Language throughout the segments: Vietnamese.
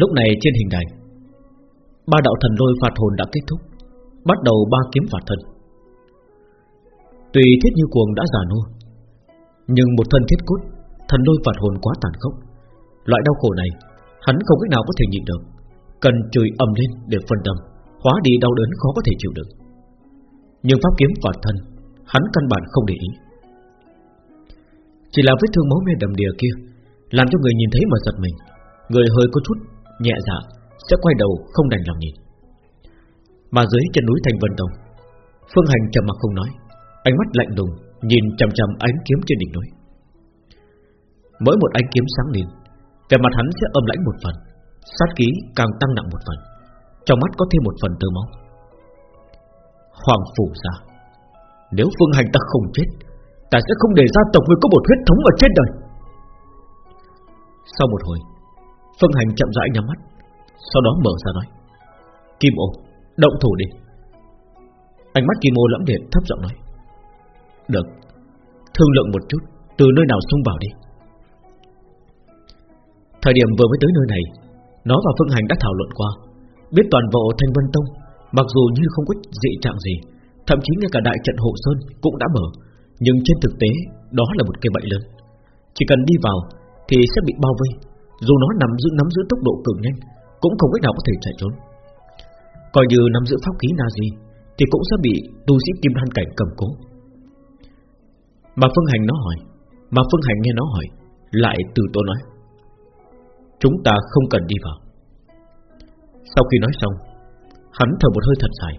Lúc này trên hình đài Ba đạo thần lôi phạt hồn đã kết thúc, Bắt đầu ba kiếm phạt thân. Tùy thiết như cuồng đã già nua, Nhưng một thân thiết cốt, Thần lôi phạt hồn quá tàn khốc. Loại đau khổ này, Hắn không cách nào có thể nhịn được, Cần chửi ầm lên để phân tâm, Hóa đi đau đớn khó có thể chịu được. Nhưng pháp kiếm phạt thân, Hắn căn bản không để ý. Chỉ là vết thương máu me đầm đìa kia, Làm cho người nhìn thấy mà giật mình. Người hơi có chút nhẹ dạ Sẽ quay đầu không đành lòng nhìn. Mà dưới chân núi Thành Vân Tông, Phương Hành trầm mặc không nói, Ánh mắt lạnh lùng Nhìn chằm chằm ánh kiếm trên đỉnh núi. Mỗi một ánh kiếm sáng lên, Vẻ mặt hắn sẽ âm lãnh một phần, Sát khí càng tăng nặng một phần, Trong mắt có thêm một phần tơ máu. Hoàng phủ ra, Nếu phương hành ta không chết, Ta sẽ không để gia tộc người có một huyết thống ở trên đời. Sau một hồi Phương hành chậm rãi nhắm mắt Sau đó mở ra nói Kim ô, động thủ đi. Ánh mắt Kim ô lẫm liệt thấp giọng nói Được Thương lượng một chút Từ nơi nào xung vào đi. Thời điểm vừa mới tới nơi này Nó và Phương Hành đã thảo luận qua Biết toàn bộ Thanh Vân Tông Mặc dù như không có dị trạng gì Thậm chí ngay cả đại trận hộ sơn cũng đã mở Nhưng trên thực tế Đó là một cây bẫy lớn. Chỉ cần đi vào thì sẽ bị bao vây dù nó nằm giữ, nắm giữ tốc độ cường nhanh, Cũng không cách nào có thể chạy trốn. Coi như nắm giữ pháp khí nazi, Thì cũng sẽ bị tu sĩ kim đan cảnh cầm cố. Mà Phương Hành nó hỏi, Mà Phương Hành nghe nó hỏi, Lại từ tôi nói, Chúng ta không cần đi vào. Sau khi nói xong, Hắn thở một hơi thật dài,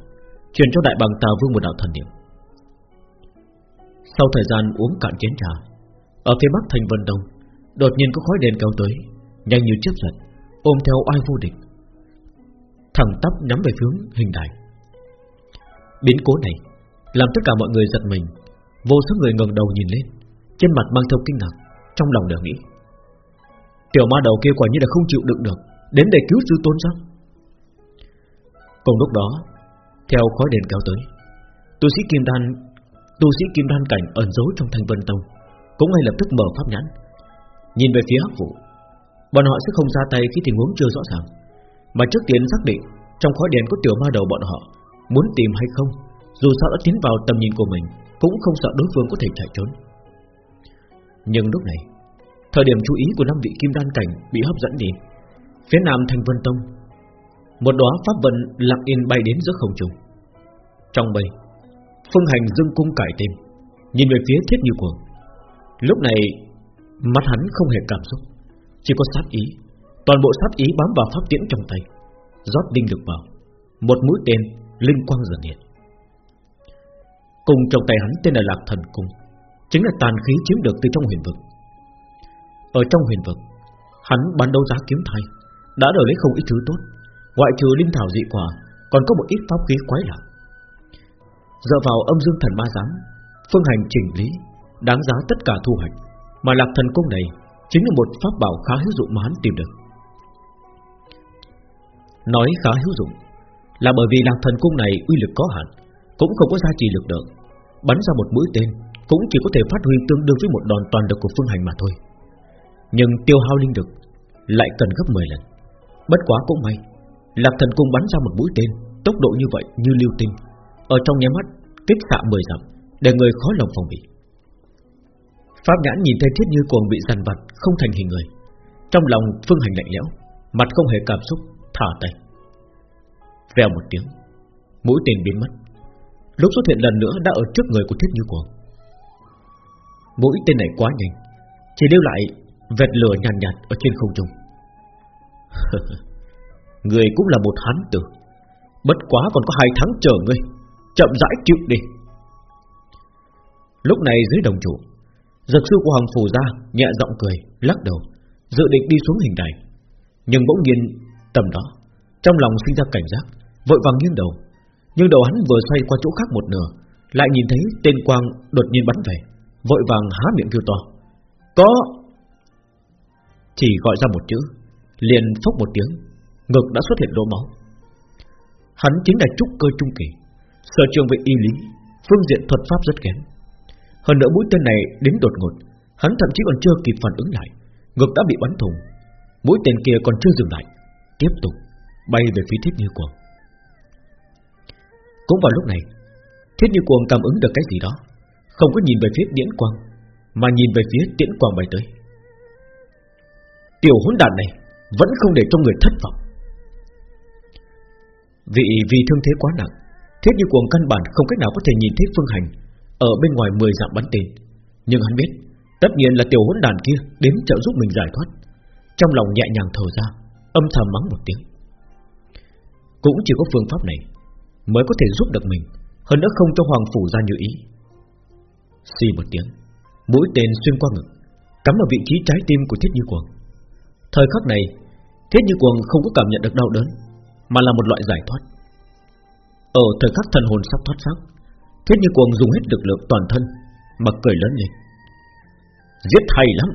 Truyền cho đại bằng tà vương một đạo thần niệm. Sau thời gian uống cạn chén trà, Ở phía bắc thành vân đông, Đột nhiên có khói đèn kéo tới Nhanh như chớp giật Ôm theo oai vô địch. Thẳng tắp nhắm về hướng hình đài. Biến cố này Làm tất cả mọi người giật mình. Vô số người ngẩng đầu nhìn lên, Trên mặt mang theo kinh ngạc, Trong lòng đều nghĩ. Tiểu ma đầu kia quả như là không chịu đựng được, Đến để cứu sư tôn sao? Cùng lúc đó, Theo khói đèn kéo tới, Tu sĩ Kim Đan, Tu sĩ Kim Đan cảnh ẩn giấu trong thanh vân tông, Cũng ngay lập tức mở pháp nhãn. Nhìn về phía hắc vụ Bọn họ sẽ không ra tay khi tình huống chưa rõ ràng. Mà trước tiên xác định Trong khói đèn có tiểu ma đầu bọn họ, Muốn tìm hay không, Dù sao đã tiến vào tầm nhìn của mình, Cũng không sợ đối phương có thể chạy trốn. Nhưng lúc này, Thời điểm chú ý của năm vị kim đan cảnh Bị hấp dẫn đi, Phía nam thành vân tông, Một đóa pháp vân lặng yên bay đến giữa không trung. Trong bay Phương hành dương cung cải tên, Nhìn về phía thiết như cuồng. Lúc này Mắt hắn không hề cảm xúc. Chỉ có sát ý. Toàn bộ sát ý bám vào pháp tiễn trong tay. Rót đinh lực vào. Một mũi tên, linh quang dần hiện. Cùng trong tay hắn tên là Lạc Thần Cung. Chính là tàn khí chiếm được từ trong huyền vực. Ở trong huyền vực, Hắn bán đấu giá kiếm thay. Đã đổi lấy không ít thứ tốt. Ngoại trừ linh thảo dị quả, Còn có một ít pháp khí quái lạ. Dựa vào âm dương thần ma giám, Phương hành chỉnh lý, Đáng giá tất cả thu hoạch. Mà lạc thần cung này Chính là một pháp bảo khá hữu dụng mà hắn tìm được. Nói khá hữu dụng Là bởi vì lạc thần cung này uy lực có hạn, Cũng không có giá trị lực lượng. Bắn ra một mũi tên Cũng chỉ có thể phát huy tương đương với một đòn toàn lực của phương hành mà thôi. Nhưng tiêu hao linh lực Lại cần gấp 10 lần. Bất quá cũng may, Lạc thần cung bắn ra một mũi tên Tốc độ như vậy như lưu tinh, Ở trong nháy mắt kích xạ 10 dặm Để người khó lòng phòng bị. Pháp nhãn nhìn thấy thiết như cuồng bị dằn vặt Không thành hình người. Trong lòng phương hành lạnh lẽo Mặt không hề cảm xúc thả tay. Vèo một tiếng Mũi tên biến mất. Lúc xuất hiện lần nữa đã ở trước người của thiết như cuồng. Mũi tên này quá nhanh Chỉ lưu lại Vệt lửa nhàn nhạt, nhạt ở trên không trung. Người cũng là một hán tử. Bất quá còn có hai tháng chờ ngươi Chậm rãi chịu đi. Lúc này dưới đồng chủ Dược sư của Hoàng Phủ ra Nhẹ giọng cười, lắc đầu Dự định đi xuống hình đài. Nhưng bỗng nhiên tầm đó Trong lòng sinh ra cảnh giác Vội vàng nghiêng đầu. Nhưng đầu hắn vừa xoay qua chỗ khác một nửa Lại nhìn thấy tên quang đột nhiên bắn về Vội vàng há miệng kêu to. Có! Chỉ gọi ra một chữ Liền phốc một tiếng Ngực đã xuất hiện lỗ máu. Hắn chính là trúc cơ trung kỳ Sở trường về y lý Phương diện thuật pháp rất kém. Hơn nữa mũi tên này đến đột ngột, Hắn thậm chí còn chưa kịp phản ứng lại. Ngực đã bị bắn thùng Mũi tên kia còn chưa dừng lại, Tiếp tục bay về phía Thiết Như Cuồng. Cũng vào lúc này, Thiết Như Cuồng cảm ứng được cái gì đó, Không có nhìn về phía tiễn Quang, Mà nhìn về phía Tiễn Quang bay tới. Tiểu hỗn đàn này Vẫn không để cho người thất vọng. Vì vì thương thế quá nặng, Thiết Như Cuồng căn bản không cách nào có thể nhìn thấy Phương Hành ở bên ngoài 10 dặm bắn tên. Nhưng hắn biết, Tất nhiên là tiểu hỗn đàn kia đến trợ giúp mình giải thoát. Trong lòng nhẹ nhàng thở ra, Âm thầm mắng một tiếng. Cũng chỉ có phương pháp này Mới có thể giúp được mình, Hơn nữa không cho Hoàng Phủ ra như ý. Xì một tiếng, Mũi tên xuyên qua ngực, Cắm vào vị trí trái tim của Thiết Như Cuồng. Thời khắc này, Thiết Như Cuồng không có cảm nhận được đau đớn, Mà là một loại giải thoát. Ở thời khắc thần hồn sắp thoát xác Thiết Như Cuồng dùng hết lực lượng toàn thân, Mà cười lớn lên. Giết hay lắm,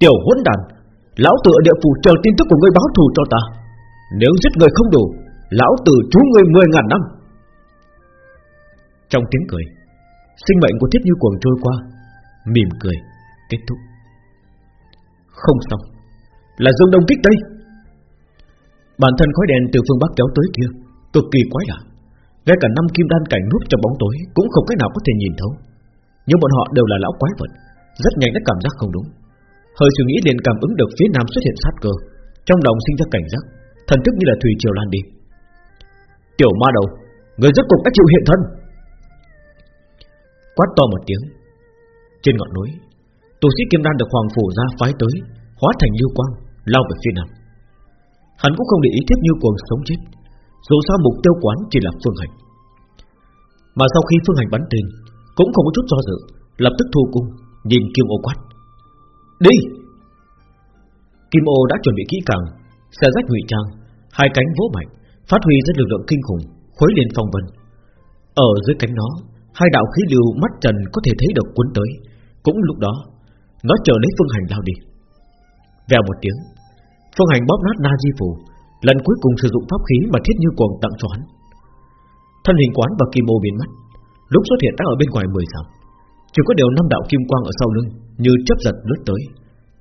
Tiểu hỗn đàn, Lão tử ở địa phủ chờ tin tức của ngươi báo thù cho ta. Nếu giết người không đủ, Lão tử chú ngươi mười ngàn năm. Trong tiếng cười, Sinh mệnh của thiết như cuồng trôi qua, Mỉm cười, Kết thúc. Không xong, Là dương đông kích đây Bản thân khói đèn từ phương Bắc kéo tới kia, Cực kỳ quái lạ. Ngay cả năm kim đan cảnh núp trong bóng tối Cũng không cách nào có thể nhìn thấu. Nhưng bọn họ đều là lão quái vật, Rất nhanh đã cảm giác không đúng. Hơi suy nghĩ liền cảm ứng được phía nam xuất hiện sát cơ, Trong lòng sinh ra cảnh giác, Thần thức như là thủy triều lan đi. Tiểu ma đầu, Người rất cục đã chịu hiện thân. Quát to một tiếng, Trên ngọn núi, Tu sĩ Kim Đan được Hoàng Phủ ra phái tới, Hóa thành lưu quang, Lao về phía nam. Hắn cũng không để ý thiết như cuồng sống chết. Dù sao mục tiêu quán chỉ là phương hành. Mà sau khi phương hành bắn tên, Cũng không có chút do dự, Lập tức thu cung, Nhìn Kim ô quát. Đi! Kim ô đã chuẩn bị kỹ càng Xe rách ngụy trang, Hai cánh vỗ mạnh, Phát huy rất lực lượng kinh khủng, Khuấy lên phong vân. Ở dưới cánh nó Hai đạo khí lưu mắt trần có thể thấy được cuốn tới. Cũng lúc đó, Nó chờ lấy phương hành lao đi. Vèo một tiếng, Phương hành bóp nát na di phù Lần cuối cùng sử dụng pháp khí mà thiết như cuồng tặng cho hắn. Thân hình quán và kim ô biến mất Lúc xuất hiện đã ở bên ngoài 10 dặm. Chỉ có điều năm đạo kim quang ở sau lưng Như chớp giật lướt tới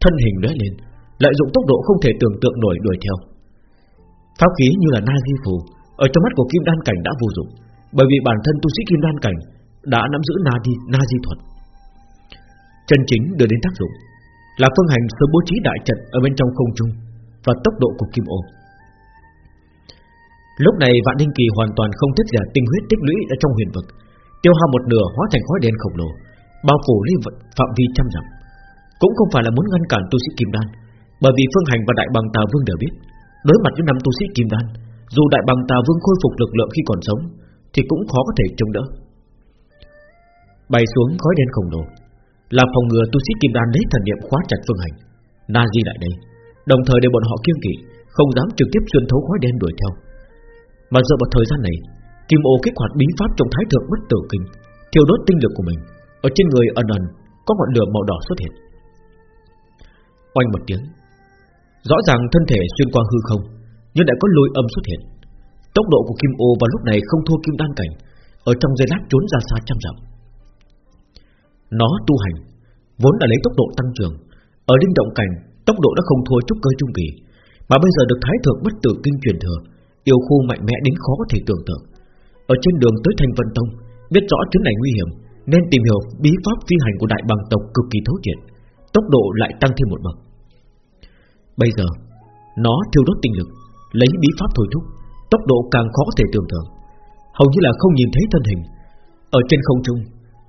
Thân hình lóe lên Lợi dụng tốc độ không thể tưởng tượng nổi đuổi theo. Pháp khí như là na di phù Ở trong mắt của kim đan cảnh đã vô dụng Bởi vì bản thân tu sĩ kim đan cảnh Đã nắm giữ na di, na di thuật. Chân chính đưa đến tác dụng Là phương hành sớm bố trí đại trận Ở bên trong không trung Và tốc độ của kim ô. Lúc này Vạn Ninh Kỳ hoàn toàn không tiết giả tinh huyết tích lũy ở trong huyền vực. Tiêu hao một nửa hóa thành khói đen khổng lồ, Bao phủ lên phạm vi trăm dặm. Cũng không phải là muốn ngăn cản tu sĩ Kim Đan, Bởi vì Phương Hành và Đại Bằng Tà Vương đều biết, Đối mặt với năm tu sĩ Kim Đan, Dù Đại Bằng Tà Vương khôi phục lực lượng khi còn sống, Thì cũng khó có thể chống đỡ. Bay xuống khói đen khổng lồ, Là phòng ngừa tu sĩ Kim Đan lấy thần niệm khóa chặt Phương Hành, Na Di lại đây. Đồng thời để bọn họ kiêng kỵ, Không dám trực tiếp xuyên thấu khói đen đuổi theo. Mà dựa vào thời gian này, Kim ô kích hoạt bí pháp trong thái thượng bất tử kinh, Thiêu đốt tinh lực của mình, Ở trên người ẩn ẩn có ngọn lửa màu đỏ xuất hiện. Oanh một tiếng, Rõ ràng thân thể xuyên qua hư không, Nhưng lại có lôi âm xuất hiện. Tốc độ của Kim ô vào lúc này không thua Kim đan cảnh, Ở trong giây lát trốn ra xa trăm dặm. Nó tu hành, Vốn đã lấy tốc độ tăng trưởng, Ở linh động cảnh Tốc độ đã không thua trúc cơ trung kỳ, Mà bây giờ được thái thượng bất tử kinh truyền thừa Yêu khu mạnh mẽ đến khó có thể tưởng tượng. Ở trên đường tới Thanh Vân Tông, Biết rõ chuyến này nguy hiểm, Nên tìm hiểu bí pháp phi hành của đại bằng tộc cực kỳ thấu triệt, Tốc độ lại tăng thêm một bậc. Bây giờ, Nó thiêu đốt tinh lực, Lấy bí pháp thôi thúc, Tốc độ càng khó có thể tưởng tượng. Hầu như là không nhìn thấy thân hình. Ở trên không trung,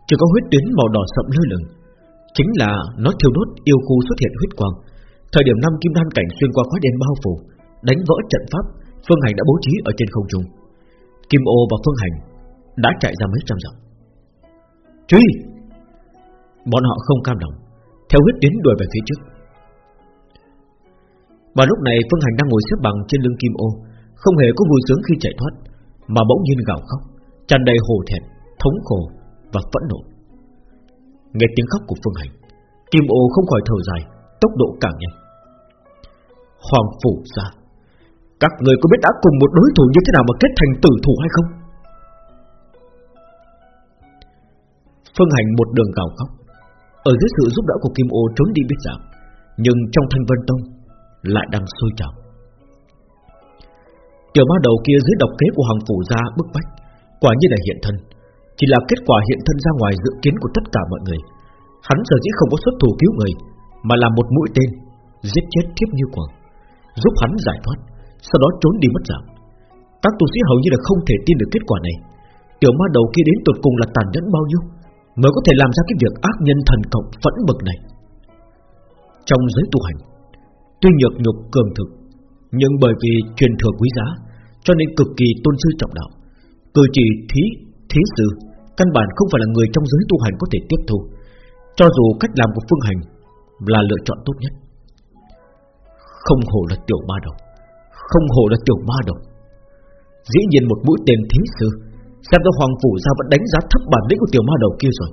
Chỉ có huyết tuyến màu đỏ sậm lơ lửng, Chính là nó thiêu đốt yêu khu xuất hiện huyết quang. Thời điểm năm kim đan cảnh xuyên qua khói đen bao phủ, Đánh vỡ trận pháp Phương Hành đã bố trí ở trên không trung. Kim ô và Phương Hành Đã chạy ra mấy trăm dặm. Truy! Bọn họ không cam lòng Theo huyết tiến đuổi về phía trước. Và lúc này Phương Hành đang ngồi xếp bằng trên lưng Kim ô Không hề có vui sướng khi chạy thoát Mà bỗng nhiên gào khóc tràn đầy hồ thẹn, thống khổ và phẫn nộ. Nghe tiếng khóc của Phương Hành Kim ô không khỏi thở dài Tốc độ càng nhanh. Hoàng phủ ra. Các người có biết đã cùng một đối thủ như thế nào mà kết thành tử thủ hay không? Phương Hành một đường gào khóc. Ở dưới sự giúp đỡ của Kim Ô trốn đi biết giảm Nhưng trong thanh vân tông Lại đang sôi trào. Tiểu ma đầu kia dưới độc kế của hoàng phủ ra bức bách, Quả như là hiện thân. Chỉ là kết quả hiện thân ra ngoài dự kiến của tất cả mọi người. Hắn giờ dĩ không có xuất thủ cứu người, Mà là một mũi tên Giết chết thiếp như quần Giúp hắn giải thoát. Sau đó trốn đi mất dạng. Các tu sĩ hầu như là không thể tin được kết quả này. Tiểu ma đầu kia đến tột cùng là tàn nhẫn bao nhiêu Mới có thể làm ra cái việc ác nhân thần cộng phẫn bực này? Trong giới tu hành Tuy nhược nhục cường thực Nhưng bởi vì truyền thừa quý giá Cho nên cực kỳ tôn sư trọng đạo. Cử chỉ thí, thí sư Căn bản không phải là người trong giới tu hành có thể tiếp thu. Cho dù cách làm của phương hành Là lựa chọn tốt nhất. Không hồ là tiểu ma đầu. Không hồ là tiểu ma đầu. Dĩ nhiên một mũi tên thí sư, Xem ra Hoàng Phủ gia vẫn đánh giá thấp bản lĩnh của tiểu ma đầu kia rồi.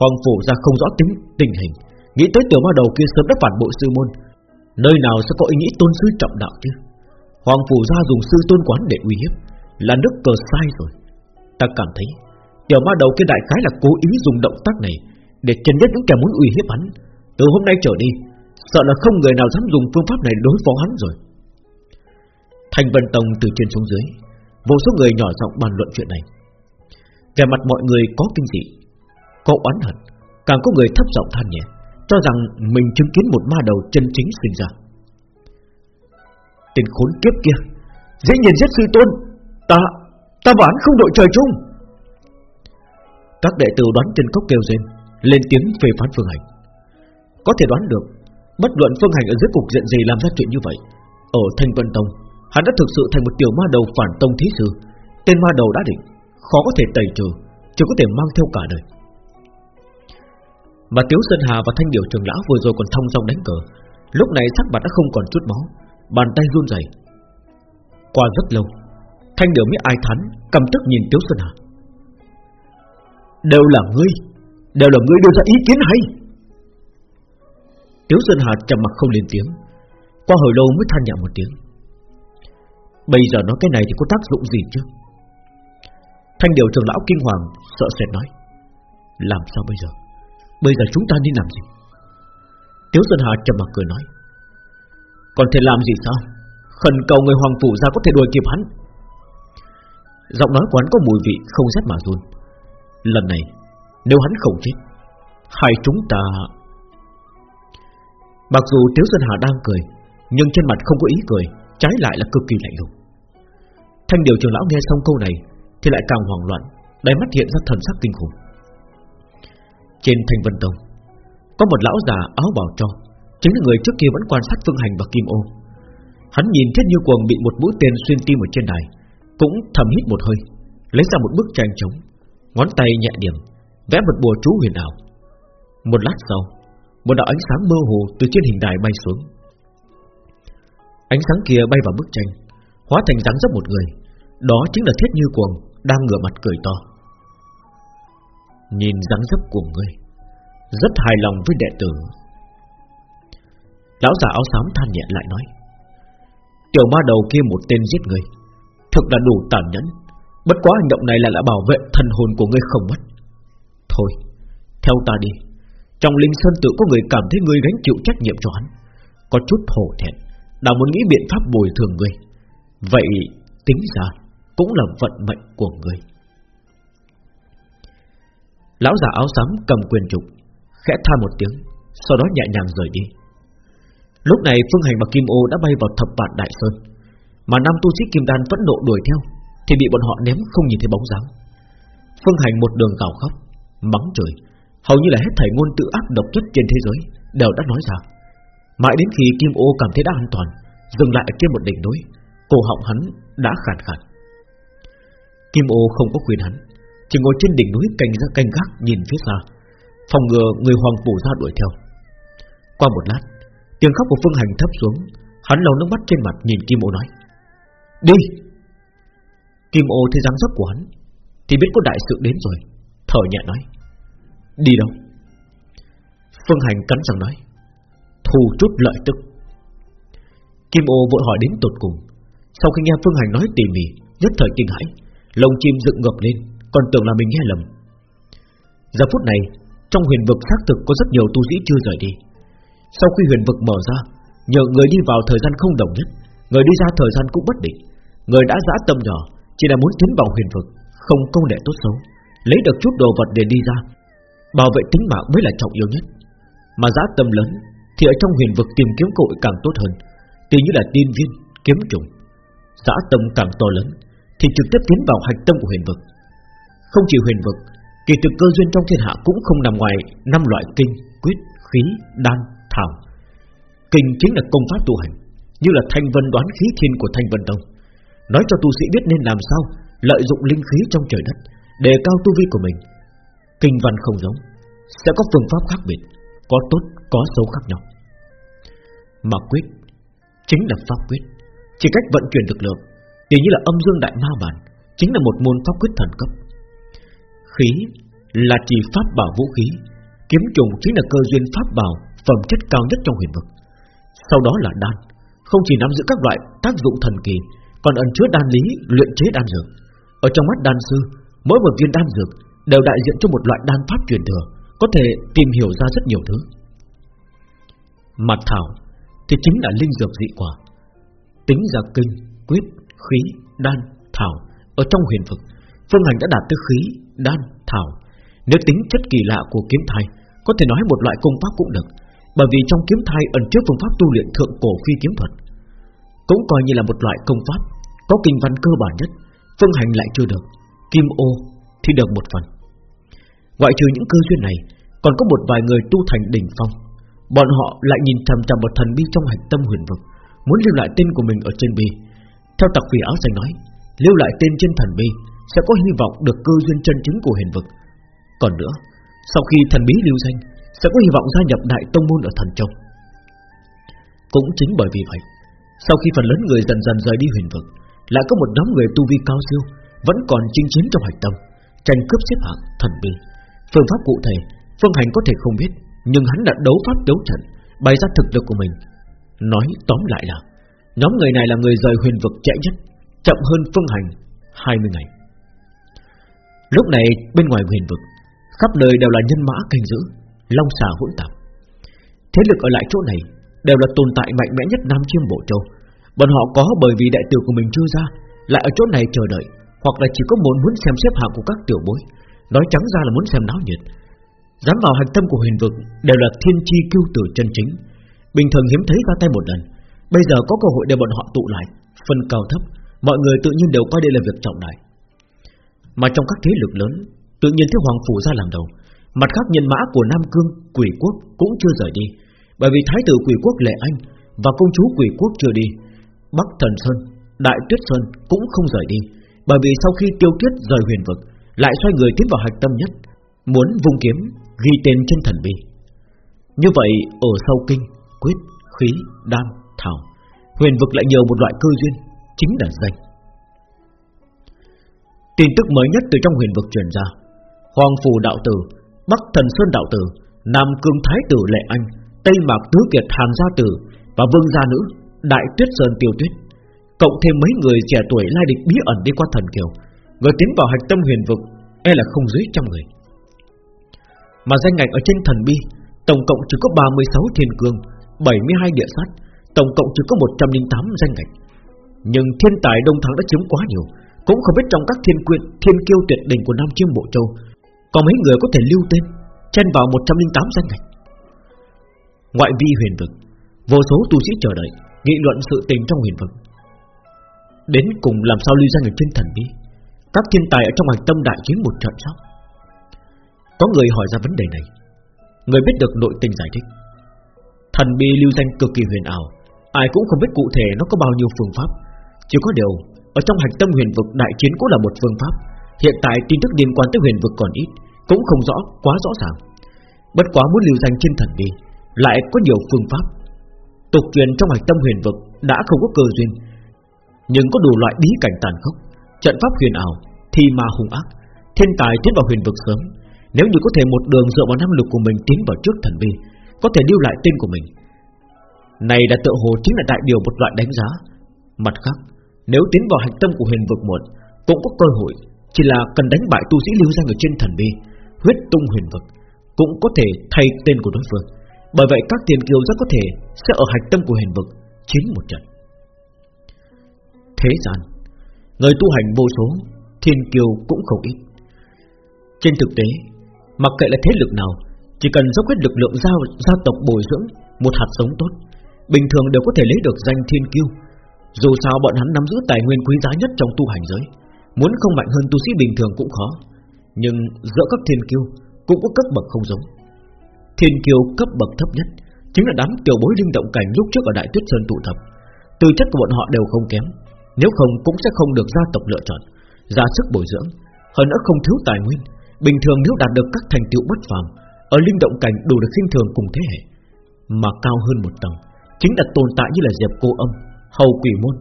Hoàng Phủ gia không rõ tính, tình hình, Nghĩ tới tiểu ma đầu kia sớm đã phản bội sư môn, Nơi nào sẽ có ý nghĩ tôn sư trọng đạo chứ? Hoàng Phủ gia dùng sư tôn quán để uy hiếp, Là nước cờ sai rồi. Ta cảm thấy, Tiểu ma đầu kia đại khái là cố ý dùng động tác này Để chấn nhất những kẻ muốn uy hiếp hắn. Từ hôm nay trở đi, Sợ là không người nào dám dùng phương pháp này đối phó hắn rồi. Thành Vân Tông từ trên xuống dưới. Vô số người nhỏ giọng bàn luận chuyện này. Về mặt mọi người có kinh dị Có oán hận Càng có người thấp giọng than nhẹ Cho rằng mình chứng kiến một ma đầu chân chính sinh ra. Tên khốn kiếp kia Dễ nhìn giết sư tôn Ta, ta bán không đội trời chung. Các đệ tử đoán chân cốc kêu rên Lên tiếng phê phán Phương Hành. Có thể đoán được Bất luận Phương Hành ở dưới cục diện gì làm ra chuyện như vậy Ở Thanh Vân Tông Hắn đã thực sự thành một tiểu ma đầu phản tông thí sư. Tên ma đầu đã định, Khó có thể tẩy trừ, Chỉ có thể mang theo cả đời. Mà Tiếu Sơn Hà và Thanh Điều Trường Lão vừa rồi còn thông dong đánh cờ. Lúc này sắc mặt đã không còn chút máu, Bàn tay run rẩy. Qua rất lâu, Thanh Điều mới ai thắn Cầm tức nhìn Tiếu Sơn Hà. Đều là ngươi, Đều là ngươi đưa ra ý kiến hay. Tiếu Sơn Hà trầm mặt không lên tiếng, Qua hồi lâu mới than nhẹ một tiếng. Bây giờ nói cái này thì có tác dụng gì chứ? Thanh điều trường lão kinh hoàng Sợ sệt nói, Làm sao bây giờ? Bây giờ chúng ta nên làm gì? Tiếu Sơn Hà trầm mặt cười nói, Còn thể làm gì sao? Khẩn cầu người hoàng phủ ra có thể đuổi kịp hắn. Giọng nói quán có mùi vị không rét mà run. Lần này, Nếu hắn không chết, Hai chúng ta Mặc dù Tiếu Sơn Hà đang cười, Nhưng trên mặt không có ý cười Trái lại là cực kỳ lạnh lùng. Thanh điều trưởng lão nghe xong câu này Thì lại càng hoảng loạn, Đáy mắt hiện ra thần sắc kinh khủng. Trên thanh vân tông, Có một lão già áo bào cho, Chính là người trước kia vẫn quan sát phương hành và kim ô. Hắn nhìn thiết như quần bị một mũi tên xuyên tim ở trên đài, Cũng thầm hít một hơi, Lấy ra một bức tranh trống, Ngón tay nhẹ điểm, Vẽ một bùa chú huyền ảo. Một lát sau, Một đạo ánh sáng mơ hồ từ trên hình đài bay xuống. Ánh sáng kia bay vào bức tranh, Hóa thành dáng dấp một người. Đó chính là Thiết Như Cuồng Đang ngửa mặt cười to. Nhìn dáng dấp của ngươi Rất hài lòng với đệ tử. Lão già áo xám than nhẹ lại nói, Tiểu ma đầu kia một tên giết người, Thực là đủ tàn nhẫn. Bất quá hành động này là đã bảo vệ thần hồn của ngươi không mất. Thôi, Theo ta đi. Trong linh sơn tự có người cảm thấy ngươi gánh chịu trách nhiệm cho hắn, Có chút hổ thẹn đang muốn nghĩ biện pháp bồi thường người. Vậy tính ra Cũng là vận mệnh của người. Lão già áo xám cầm quyền trục, Khẽ tha một tiếng, Sau đó nhẹ nhàng rời đi. Lúc này Phương Hành và Kim Ô đã bay vào thập vạn Đại Sơn, Mà năm tu sĩ Kim Đan vẫn nộ đuổi theo, Thì bị bọn họ ném không nhìn thấy bóng dáng. Phương Hành một đường gào khóc, Mắng trời, Hầu như là hết thảy ngôn tự ác độc nhất trên thế giới Đều đã nói ra. Mãi đến khi Kim Ô cảm thấy đã an toàn, Dừng lại trên một đỉnh núi, Cổ họng hắn đã khàn khàn Kim Ô không có quyền hắn, Chỉ ngồi trên đỉnh núi canh ra canh gác Nhìn phía xa, Phòng ngừa người hoàng phủ ra đuổi theo. Qua một lát, Tiếng khóc của Phương Hành thấp xuống, Hắn lau nước mắt trên mặt nhìn Kim Ô nói, Đi! Kim Ô thấy dáng dấp của hắn, Thì biết có đại sự đến rồi, Thở nhẹ nói, Đi đâu? Phương Hành cắn răng nói Thu chút lợi tức. Kim ô vội hỏi đến tột cùng. Sau khi nghe Phương Hành nói tỉ mỉ, Nhất thời kinh hãi, Lông chim dựng ngược lên, Còn tưởng là mình nghe lầm. Giờ phút này, Trong huyền vực xác thực có rất nhiều tu sĩ chưa rời đi. Sau khi huyền vực mở ra, Nhờ người đi vào thời gian không đồng nhất, Người đi ra thời gian cũng bất định. Người đã giã tâm nhỏ, Chỉ là muốn tiến vào huyền vực, Không công để tốt xấu, Lấy được chút đồ vật để đi ra, Bảo vệ tính mạng mới là trọng yếu nhất. Mà giã tâm lớn thì ở trong huyền vực tìm kiếm cơ hội càng tốt hơn. Tuy như là tiên viên, kiếm trùng. Xã tâm càng to lớn Thì trực tiếp tiến vào hạch tâm của huyền vực. Không chỉ huyền vực Kỳ thực cơ duyên trong thiên hạ cũng không nằm ngoài năm loại kinh, quyết, khí, đan, thảo. Kinh chính là công pháp tu hành Như là thanh vân đoán khí thiên của thanh vân tông. Nói cho tu sĩ biết nên làm sao Lợi dụng linh khí trong trời đất Đề cao tu vi của mình. Kinh văn không giống Sẽ có phương pháp khác biệt. Có tốt, có xấu khác nhau. Mà quyết Chính là pháp quyết Chỉ cách vận chuyển lực lượng thì như là âm dương đại ma bản Chính là một môn pháp quyết thần cấp. Khí là chỉ pháp bảo vũ khí Kiếm trùng chính là cơ duyên pháp bảo Phẩm chất cao nhất trong huyền vực. Sau đó là đan Không chỉ nắm giữ các loại tác dụng thần kỳ Còn ẩn chứa đan lý luyện chế đan dược. Ở trong mắt đan sư Mỗi một viên đan dược đều đại diện cho một loại đan pháp truyền thừa. Có thể tìm hiểu ra rất nhiều thứ. Mặt thảo Thì chính là linh dược dị quả. Tính ra kinh, quyết, khí, đan, thảo Ở trong huyền vực Phương Hành đã đạt tới khí, đan, thảo. Nếu tính chất kỳ lạ của kiếm thai Có thể nói một loại công pháp cũng được Bởi vì trong kiếm thai ẩn chứa phương pháp tu luyện thượng cổ phi kiếm thuật. Cũng coi như là một loại công pháp Có kinh văn cơ bản nhất Phương Hành lại chưa được Kim ô thì được một phần. Ngoại trừ những cơ duyên này, Còn có một vài người tu thành đỉnh phong. Bọn họ lại nhìn chằm chằm một thần bi trong hạch tâm huyền vực, Muốn lưu lại tên của mình ở trên bi. Theo tặc quỷ áo xanh nói, Lưu lại tên trên thần bi Sẽ có hy vọng được cơ duyên chân chính của huyền vực. Còn nữa, Sau khi thần bí lưu danh, Sẽ có hy vọng gia nhập đại tông môn ở thần châu. Cũng chính bởi vì vậy, Sau khi phần lớn người dần dần rời đi huyền vực, Lại có một nhóm người tu vi cao siêu Vẫn còn chinh chiến trong hạch tâm, tranh cướp xếp hạng thần bí phương pháp cụ thể, phương hành có thể không biết, nhưng hắn đã đấu pháp đấu trận, bày ra thực lực của mình. Nói tóm lại là, nhóm người này là người rời huyền vực chạy nhất, chậm hơn phương hành 20 ngày. Lúc này, bên ngoài huyền vực, khắp nơi đều là nhân mã canh giữ, long xà hỗn tạp. Thế lực ở lại chỗ này đều là tồn tại mạnh mẽ nhất nam chiêm bộ châu. Bọn họ có bởi vì đại tiểu của mình chưa ra, lại ở chỗ này chờ đợi, hoặc là chỉ có muốn muốn xem xếp hạng của các tiểu bối. Nói trắng ra là muốn xem náo nhiệt. Dám vào hành tâm của huyền vực Đều là thiên chi kiêu tử chân chính. Bình thường hiếm thấy ra tay một lần. Bây giờ có cơ hội để bọn họ tụ lại, Phân cao thấp. Mọi người tự nhiên đều coi đây là việc trọng đại. Mà trong các thế lực lớn, Tự nhiên thiếu hoàng phủ ra làm đầu. Mặt khác nhân mã của Nam Cương, Quỷ quốc cũng chưa rời đi. Bởi vì thái tử quỷ quốc Lệ Anh Và công chúa quỷ quốc chưa đi. Bắc Thần Sơn, Đại Tuyết Sơn cũng không rời đi. Bởi vì sau khi tiêu tuyết rời huyền vực lại xoay người tiến vào hạch tâm nhất Muốn vung kiếm ghi tên trên thần bì. Như vậy ở sau kinh Quyết, khí, đan, thảo Huyền vực lại nhiều một loại cơ duyên Chính là danh Tin tức mới nhất từ trong huyền vực truyền ra Hoàng Phù Đạo Tử Bắc Thần Sơn Đạo Tử Nam Cương Thái Tử Lệ Anh Tây Mạc Tứ Kiệt Hàng Gia Tử Và Vương Gia Nữ Đại Tuyết Sơn Tiêu Tuyết Cộng thêm mấy người trẻ tuổi lai địch bí ẩn đi qua thần kiều Người tiến vào hạch tâm huyền vực E là không dưới trăm người. Mà danh ngạch ở trên thần bi Tổng cộng chỉ có 36 thiên cương 72 địa sát Tổng cộng chỉ có 108 danh ngạch. Nhưng thiên tài Đông Thắng đã chiếm quá nhiều Cũng không biết trong các thiên quyền, Thiên kiêu tuyệt đỉnh của Nam Chiêm Bộ Châu Có mấy người có thể lưu tên Chen vào 108 danh ngạch. Ngoại vi huyền vực Vô số tu sĩ chờ đợi Nghị luận sự tình trong huyền vực. Đến cùng làm sao lưu danh ở trên thần bi? Các thiên tài ở trong hạch tâm đại chiến một trận sao? Có người hỏi ra vấn đề này. Người biết được nội tình giải thích. Thần bi lưu danh cực kỳ huyền ảo. Ai cũng không biết cụ thể nó có bao nhiêu phương pháp. Chỉ có điều Ở trong hạch tâm huyền vực đại chiến cũng là một phương pháp. Hiện tại tin tức liên quan tới huyền vực còn ít Cũng không rõ, quá rõ ràng. Bất quá muốn lưu danh trên thần bi Lại có nhiều phương pháp. Tục truyền trong hạch tâm huyền vực Đã không có cơ duyên nhưng có đủ loại bí cảnh tàn khốc, trận pháp huyền ảo, thi ma hung ác, thiên tài tiến vào huyền vực sớm. Nếu như có thể một đường dựa vào năng lực của mình tiến vào trước thần vi có thể lưu lại tên của mình. Này đã tự hồ chính là đại biểu một loại đánh giá. Mặt khác, nếu tiến vào hạch tâm của huyền vực một, cũng có cơ hội, chỉ là cần đánh bại tu sĩ lưu danh ở trên thần vi huyết tung huyền vực, cũng có thể thay tên của đối phương. Bởi vậy các tiền kiều rất có thể sẽ ở hạch tâm của huyền vực chiến một trận. thế gian Người tu hành vô số Thiên kiều cũng không ít. Trên thực tế Mặc kệ là thế lực nào Chỉ cần dốc hết lực lượng gia, gia tộc bồi dưỡng Một hạt giống tốt Bình thường đều có thể lấy được danh thiên kiêu. Dù sao bọn hắn nắm giữ tài nguyên quý giá nhất trong tu hành giới Muốn không mạnh hơn tu sĩ bình thường cũng khó. Nhưng giữa các thiên kiêu Cũng có cấp bậc không giống. Thiên kiêu cấp bậc thấp nhất Chính là đám tiểu bối linh động cảnh lúc trước ở Đại Tuyết Sơn tụ tập. Tư chất của bọn họ đều không kém. Nếu không cũng sẽ không được gia tộc lựa chọn, Ra sức bồi dưỡng, Hơn nữa không thiếu tài nguyên. Bình thường nếu đạt được các thành tựu bất phàm, Ở linh động cảnh đủ được khinh thường cùng thế hệ, Mà cao hơn một tầng, Chính là tồn tại như là Diệp Cô Âm, Hầu Quỷ Môn.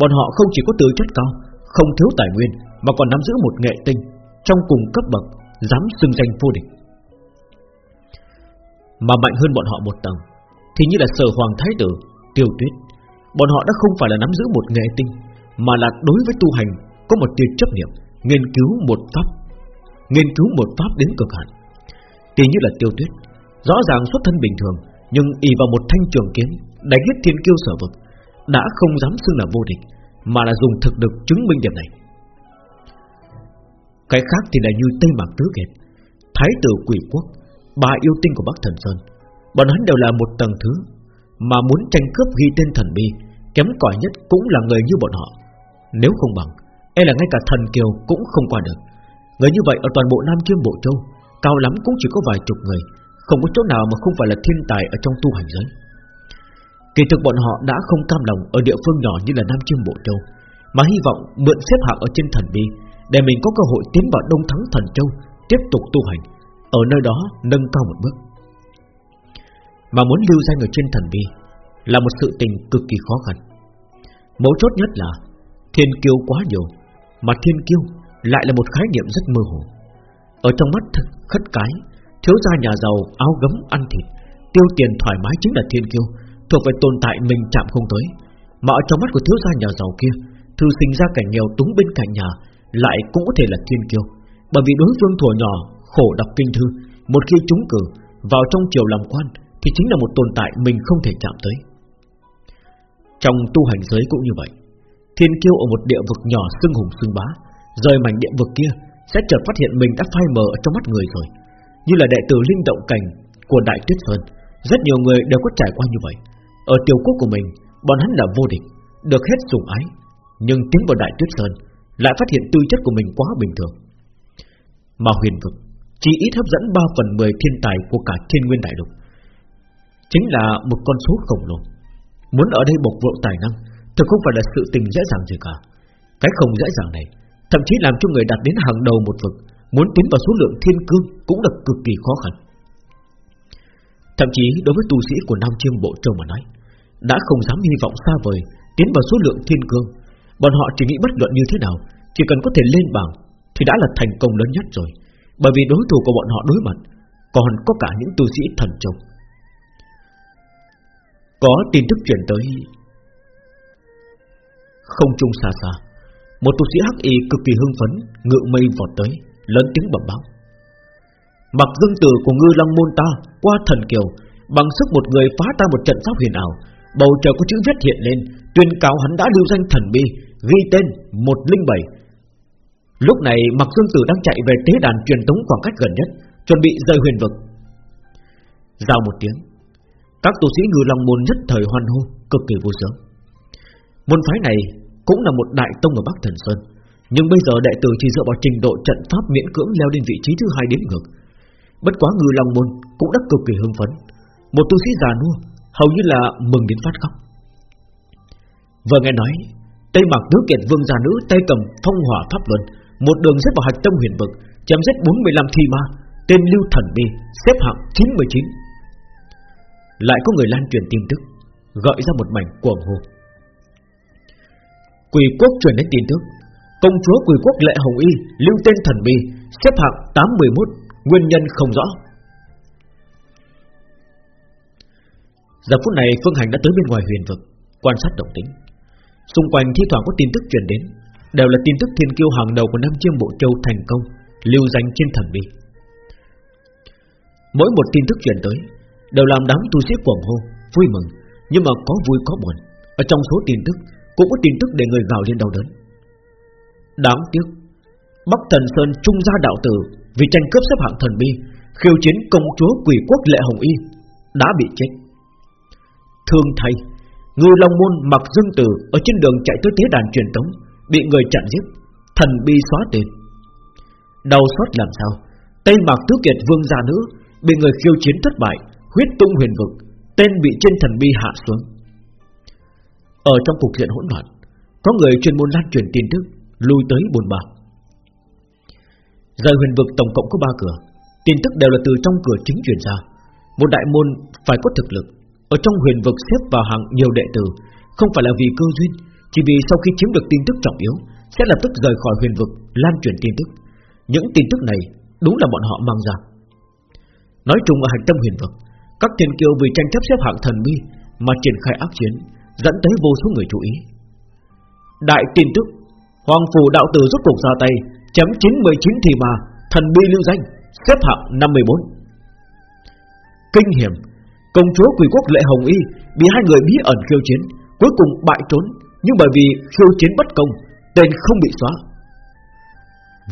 Bọn họ không chỉ có tư chất cao, Không thiếu tài nguyên, Mà còn nắm giữ một nghệ tinh Trong cùng cấp bậc, Dám xưng danh vô địch. Mà mạnh hơn bọn họ một tầng, Thì như là sở hoàng thái tử, Tiêu tuyết, Bọn họ đã không phải là nắm giữ một nghệ tinh. Mà là đối với tu hành, Có một tia chấp niệm, Nghiên cứu một pháp, Nghiên cứu một pháp đến cực hạn. Tỷ như là tiêu tuyết, Rõ ràng xuất thân bình thường, Nhưng y vào một thanh trường kiếm, Đánh hết thiên kiêu sở vực, Đã không dám xưng là vô địch, Mà là dùng thực lực chứng minh điểm này. Cái khác thì là như Tây Mạc Tứ Kiệt, Thái tử quỷ quốc, Ba yêu tinh của Bắc Thần Sơn. Bọn hắn đều là một tầng thứ, Mà muốn tranh cướp ghi tên thần bi, Kém cỏi nhất cũng là người như bọn họ. Nếu không bằng E là ngay cả thần kiều cũng không qua được. Người như vậy ở toàn bộ Nam Chiêm Bộ Châu, Cao lắm cũng chỉ có vài chục người, Không có chỗ nào mà không phải là thiên tài ở trong tu hành giới. Kỳ thực bọn họ đã không cam lòng Ở địa phương nhỏ như là Nam Chiêm Bộ Châu, Mà hy vọng mượn xếp hạng ở trên thần bi Để mình có cơ hội tiến vào Đông Thắng Thần Châu, Tiếp tục tu hành, Ở nơi đó nâng cao một bước. Mà muốn lưu danh ở trên thần bi Là một sự tình cực kỳ khó khăn. Mấu chốt nhất là Thiên kiêu quá nhiều Mà thiên kiêu lại là một khái niệm rất mơ hồ. Ở trong mắt khất cái, thiếu gia nhà giàu áo gấm ăn thịt, tiêu tiền thoải mái chính là thiên kiêu, thuộc về tồn tại mình chạm không tới. Mà ở trong mắt của thiếu gia nhà giàu kia, thư sinh ra cảnh nghèo túng bên cạnh nhà lại cũng có thể là thiên kiêu, bởi vì đối phương thuở nhỏ khổ đọc kinh thư, một khi trúng cử vào trong triều làm quan thì chính là một tồn tại mình không thể chạm tới. Trong tu hành giới cũng như vậy, thiên kiêu ở một địa vực nhỏ xưng hùng xưng bá rời mảnh địa vực kia sẽ chợt phát hiện mình đã phai mờ trong mắt người rồi. Như là đệ tử linh động cảnh của Đại Tuyết Sơn, rất nhiều người đều có trải qua như vậy. Ở tiểu quốc của mình, bọn hắn là vô địch, được hết sủng ái, nhưng tiến vào Đại Tuyết Sơn lại phát hiện tư chất của mình quá bình thường. Mà huyền vực chỉ ít hấp dẫn 3 phần 10 thiên tài của cả thiên nguyên đại lục. Chính là một con số khổng lồ. Muốn ở đây bộc lộ tài năng, thực không phải là sự tình dễ dàng gì cả. Cái không dễ dàng này, Thậm chí làm cho người đạt đến hàng đầu một vực, Muốn tiến vào số lượng thiên cương Cũng là cực kỳ khó khăn. Thậm chí đối với tu sĩ của Nam Chiêm Bộ Châu mà nói, Đã không dám hy vọng xa vời Tiến vào số lượng thiên cương. Bọn họ chỉ nghĩ bất luận như thế nào, Chỉ cần có thể lên bảng Thì đã là thành công lớn nhất rồi. Bởi vì đối thủ của bọn họ đối mặt, Còn có cả những tu sĩ thần châu. Có tin tức truyền tới không trung xa xa. Một tu sĩ hắc y cực kỳ hưng phấn, Ngự mây vọt tới, Lớn tiếng bẩm báo. Mặc dương tử của ngư long môn ta Qua thần kiều, Bằng sức một người phá ta một trận pháp huyền ảo, Bầu trời có chữ viết hiện lên, Tuyên cáo hắn đã lưu danh thần bi, Ghi tên 107 Lúc này, Mặc Dương Tử đang chạy về tế đàn truyền tống khoảng cách gần nhất, Chuẩn bị rời huyền vực. Giao một tiếng, Các tu sĩ ngư long môn nhất thời hoan hô, Cực kỳ vui sướng. Môn phái này cũng là một đại tông ở Bắc Thần Sơn, nhưng bây giờ đệ tử chỉ dựa vào trình độ trận pháp miễn cưỡng leo lên vị trí thứ hai đến ngược. Bất quá ngư lòng môn cũng đã cực kỳ hưng phấn, một tu sĩ già nua hầu như là mừng đến phát khóc. Vừa nghe nói, Tây Mạc nữ Kiệt Vương gia nữ tay cầm phong hỏa pháp luân, một đường xếp vào hạch tâm huyền vực, chém giết 45 thi ma, tên Lưu Thần Bi, xếp hạng 99. Lại có người lan truyền tin tức, gợi ra một mảnh cuồng hồ. Quỷ quốc truyền đến tin tức. Công chúa quỷ quốc Lệ Hồng Y, Lưu tên thần bi, Xếp hạng 811 Nguyên nhân không rõ. Giờ phút này, Phương Hành đã tới bên ngoài huyền vực, Quan sát động tĩnh. Xung quanh thi thoảng có tin tức truyền đến, Đều là tin tức thiên kiêu hàng đầu của Nam Chiêm Bộ Châu thành công, Lưu danh trên thần bi. Mỗi một tin tức truyền tới, Đều làm đám tu sĩ cuồng hô, Vui mừng, Nhưng mà có vui có buồn. Ở trong số tin tức cũng có tin tức để người gào lên đau đớn. Đáng tiếc, Bắc Thần Sơn trung gia đạo tử Vì tranh cướp xếp hạng thần bi, Khiêu chiến công chúa quỷ quốc lệ hồng y, Đã bị chết. Thương thay Ngư Long Môn mặc dương tử Ở trên đường chạy tới tế đàn truyền tống, Bị người chặn giết, Thần bi xóa tên. Đau xót làm sao, Tây Mạc Tứ Kiệt Vương gia nữ Bị người khiêu chiến thất bại, Huyết tung huyền vực, Tên bị trên thần bi hạ xuống. Ở trong cục diện hỗn loạn, Có người chuyên môn lan truyền tin tức, Lui tới buồn bã. Rời huyền vực tổng cộng có ba cửa, Tin tức đều là từ trong cửa chính truyền ra. Một đại môn phải có thực lực. Ở trong huyền vực xếp vào hàng nhiều đệ tử, Không phải là vì cơ duyên, Chỉ vì sau khi chiếm được tin tức trọng yếu, Sẽ lập tức rời khỏi huyền vực, Lan truyền tin tức. Những tin tức này đúng là bọn họ mang ra. Nói chung ở hành tâm huyền vực, Các thiên kiêu vì tranh chấp xếp hạng thần mi Mà triển khai ác chiến Dẫn tới vô số người chú ý. Đại tin tức Hoàng phủ đạo tử rút cuộc ra tay Chấm 919 thì mà Thần bi lưu danh, Xếp hạng 54 Kinh hiểm, Công chúa quỷ quốc lệ hồng y Bị hai người bí ẩn khiêu chiến, Cuối cùng bại trốn, Nhưng bởi vì khiêu chiến bất công, Tên không bị xóa.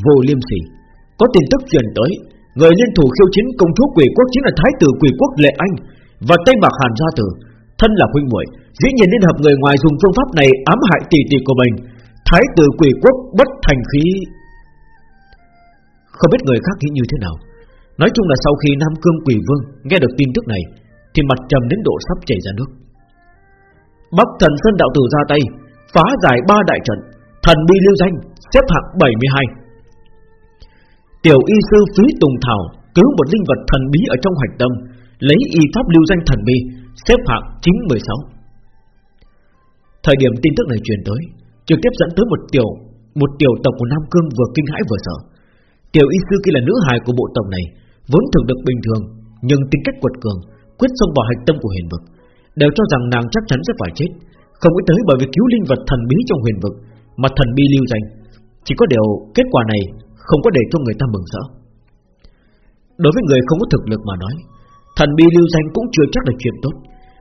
Vô liêm sỉ, Có tin tức truyền tới, Người liên thủ khiêu chiến công chúa quỷ quốc Chính là thái tử quỷ quốc lệ anh Và Tây bạc Hàn gia tử Thân là huynh muội, Dĩ nhiên liên hợp người ngoài dùng phương pháp này ám hại tỷ tỷ của mình. Thái tử quỷ quốc bất thành khí. Không biết người khác nghĩ như thế nào. Nói chung là sau khi Nam Cương Quỷ Vương Nghe được tin tức này, Thì mặt trầm đến độ sắp chảy ra nước. Bắc thần Sơn Đạo Tử ra tay, Phá giải ba đại trận, Thần bi lưu danh Xếp hạng 72 Tiểu y sư phí Tùng Thảo Cứu một linh vật thần bí ở trong hoạch tâm, Lấy y pháp lưu danh thần bi Xếp hạng 916 Thời điểm tin tức này truyền tới trực tiếp dẫn tới một tiểu một tiểu tộc của Nam Cương vừa kinh hãi vừa sợ. Tiểu y sư kia là nữ hài của bộ tộc này, vốn thường được bình thường, nhưng tính cách quật cường, quyết xông vào hạch tâm của huyền vực, đều cho rằng nàng chắc chắn sẽ phải chết, không nghĩ tới bởi vì cứu linh vật thần bí trong huyền vực mà thần bi lưu danh, chỉ có điều kết quả này không có để cho người ta mừng rỡ. Đối với người không có thực lực mà nói, thần bi lưu danh cũng chưa chắc là chuyện tốt,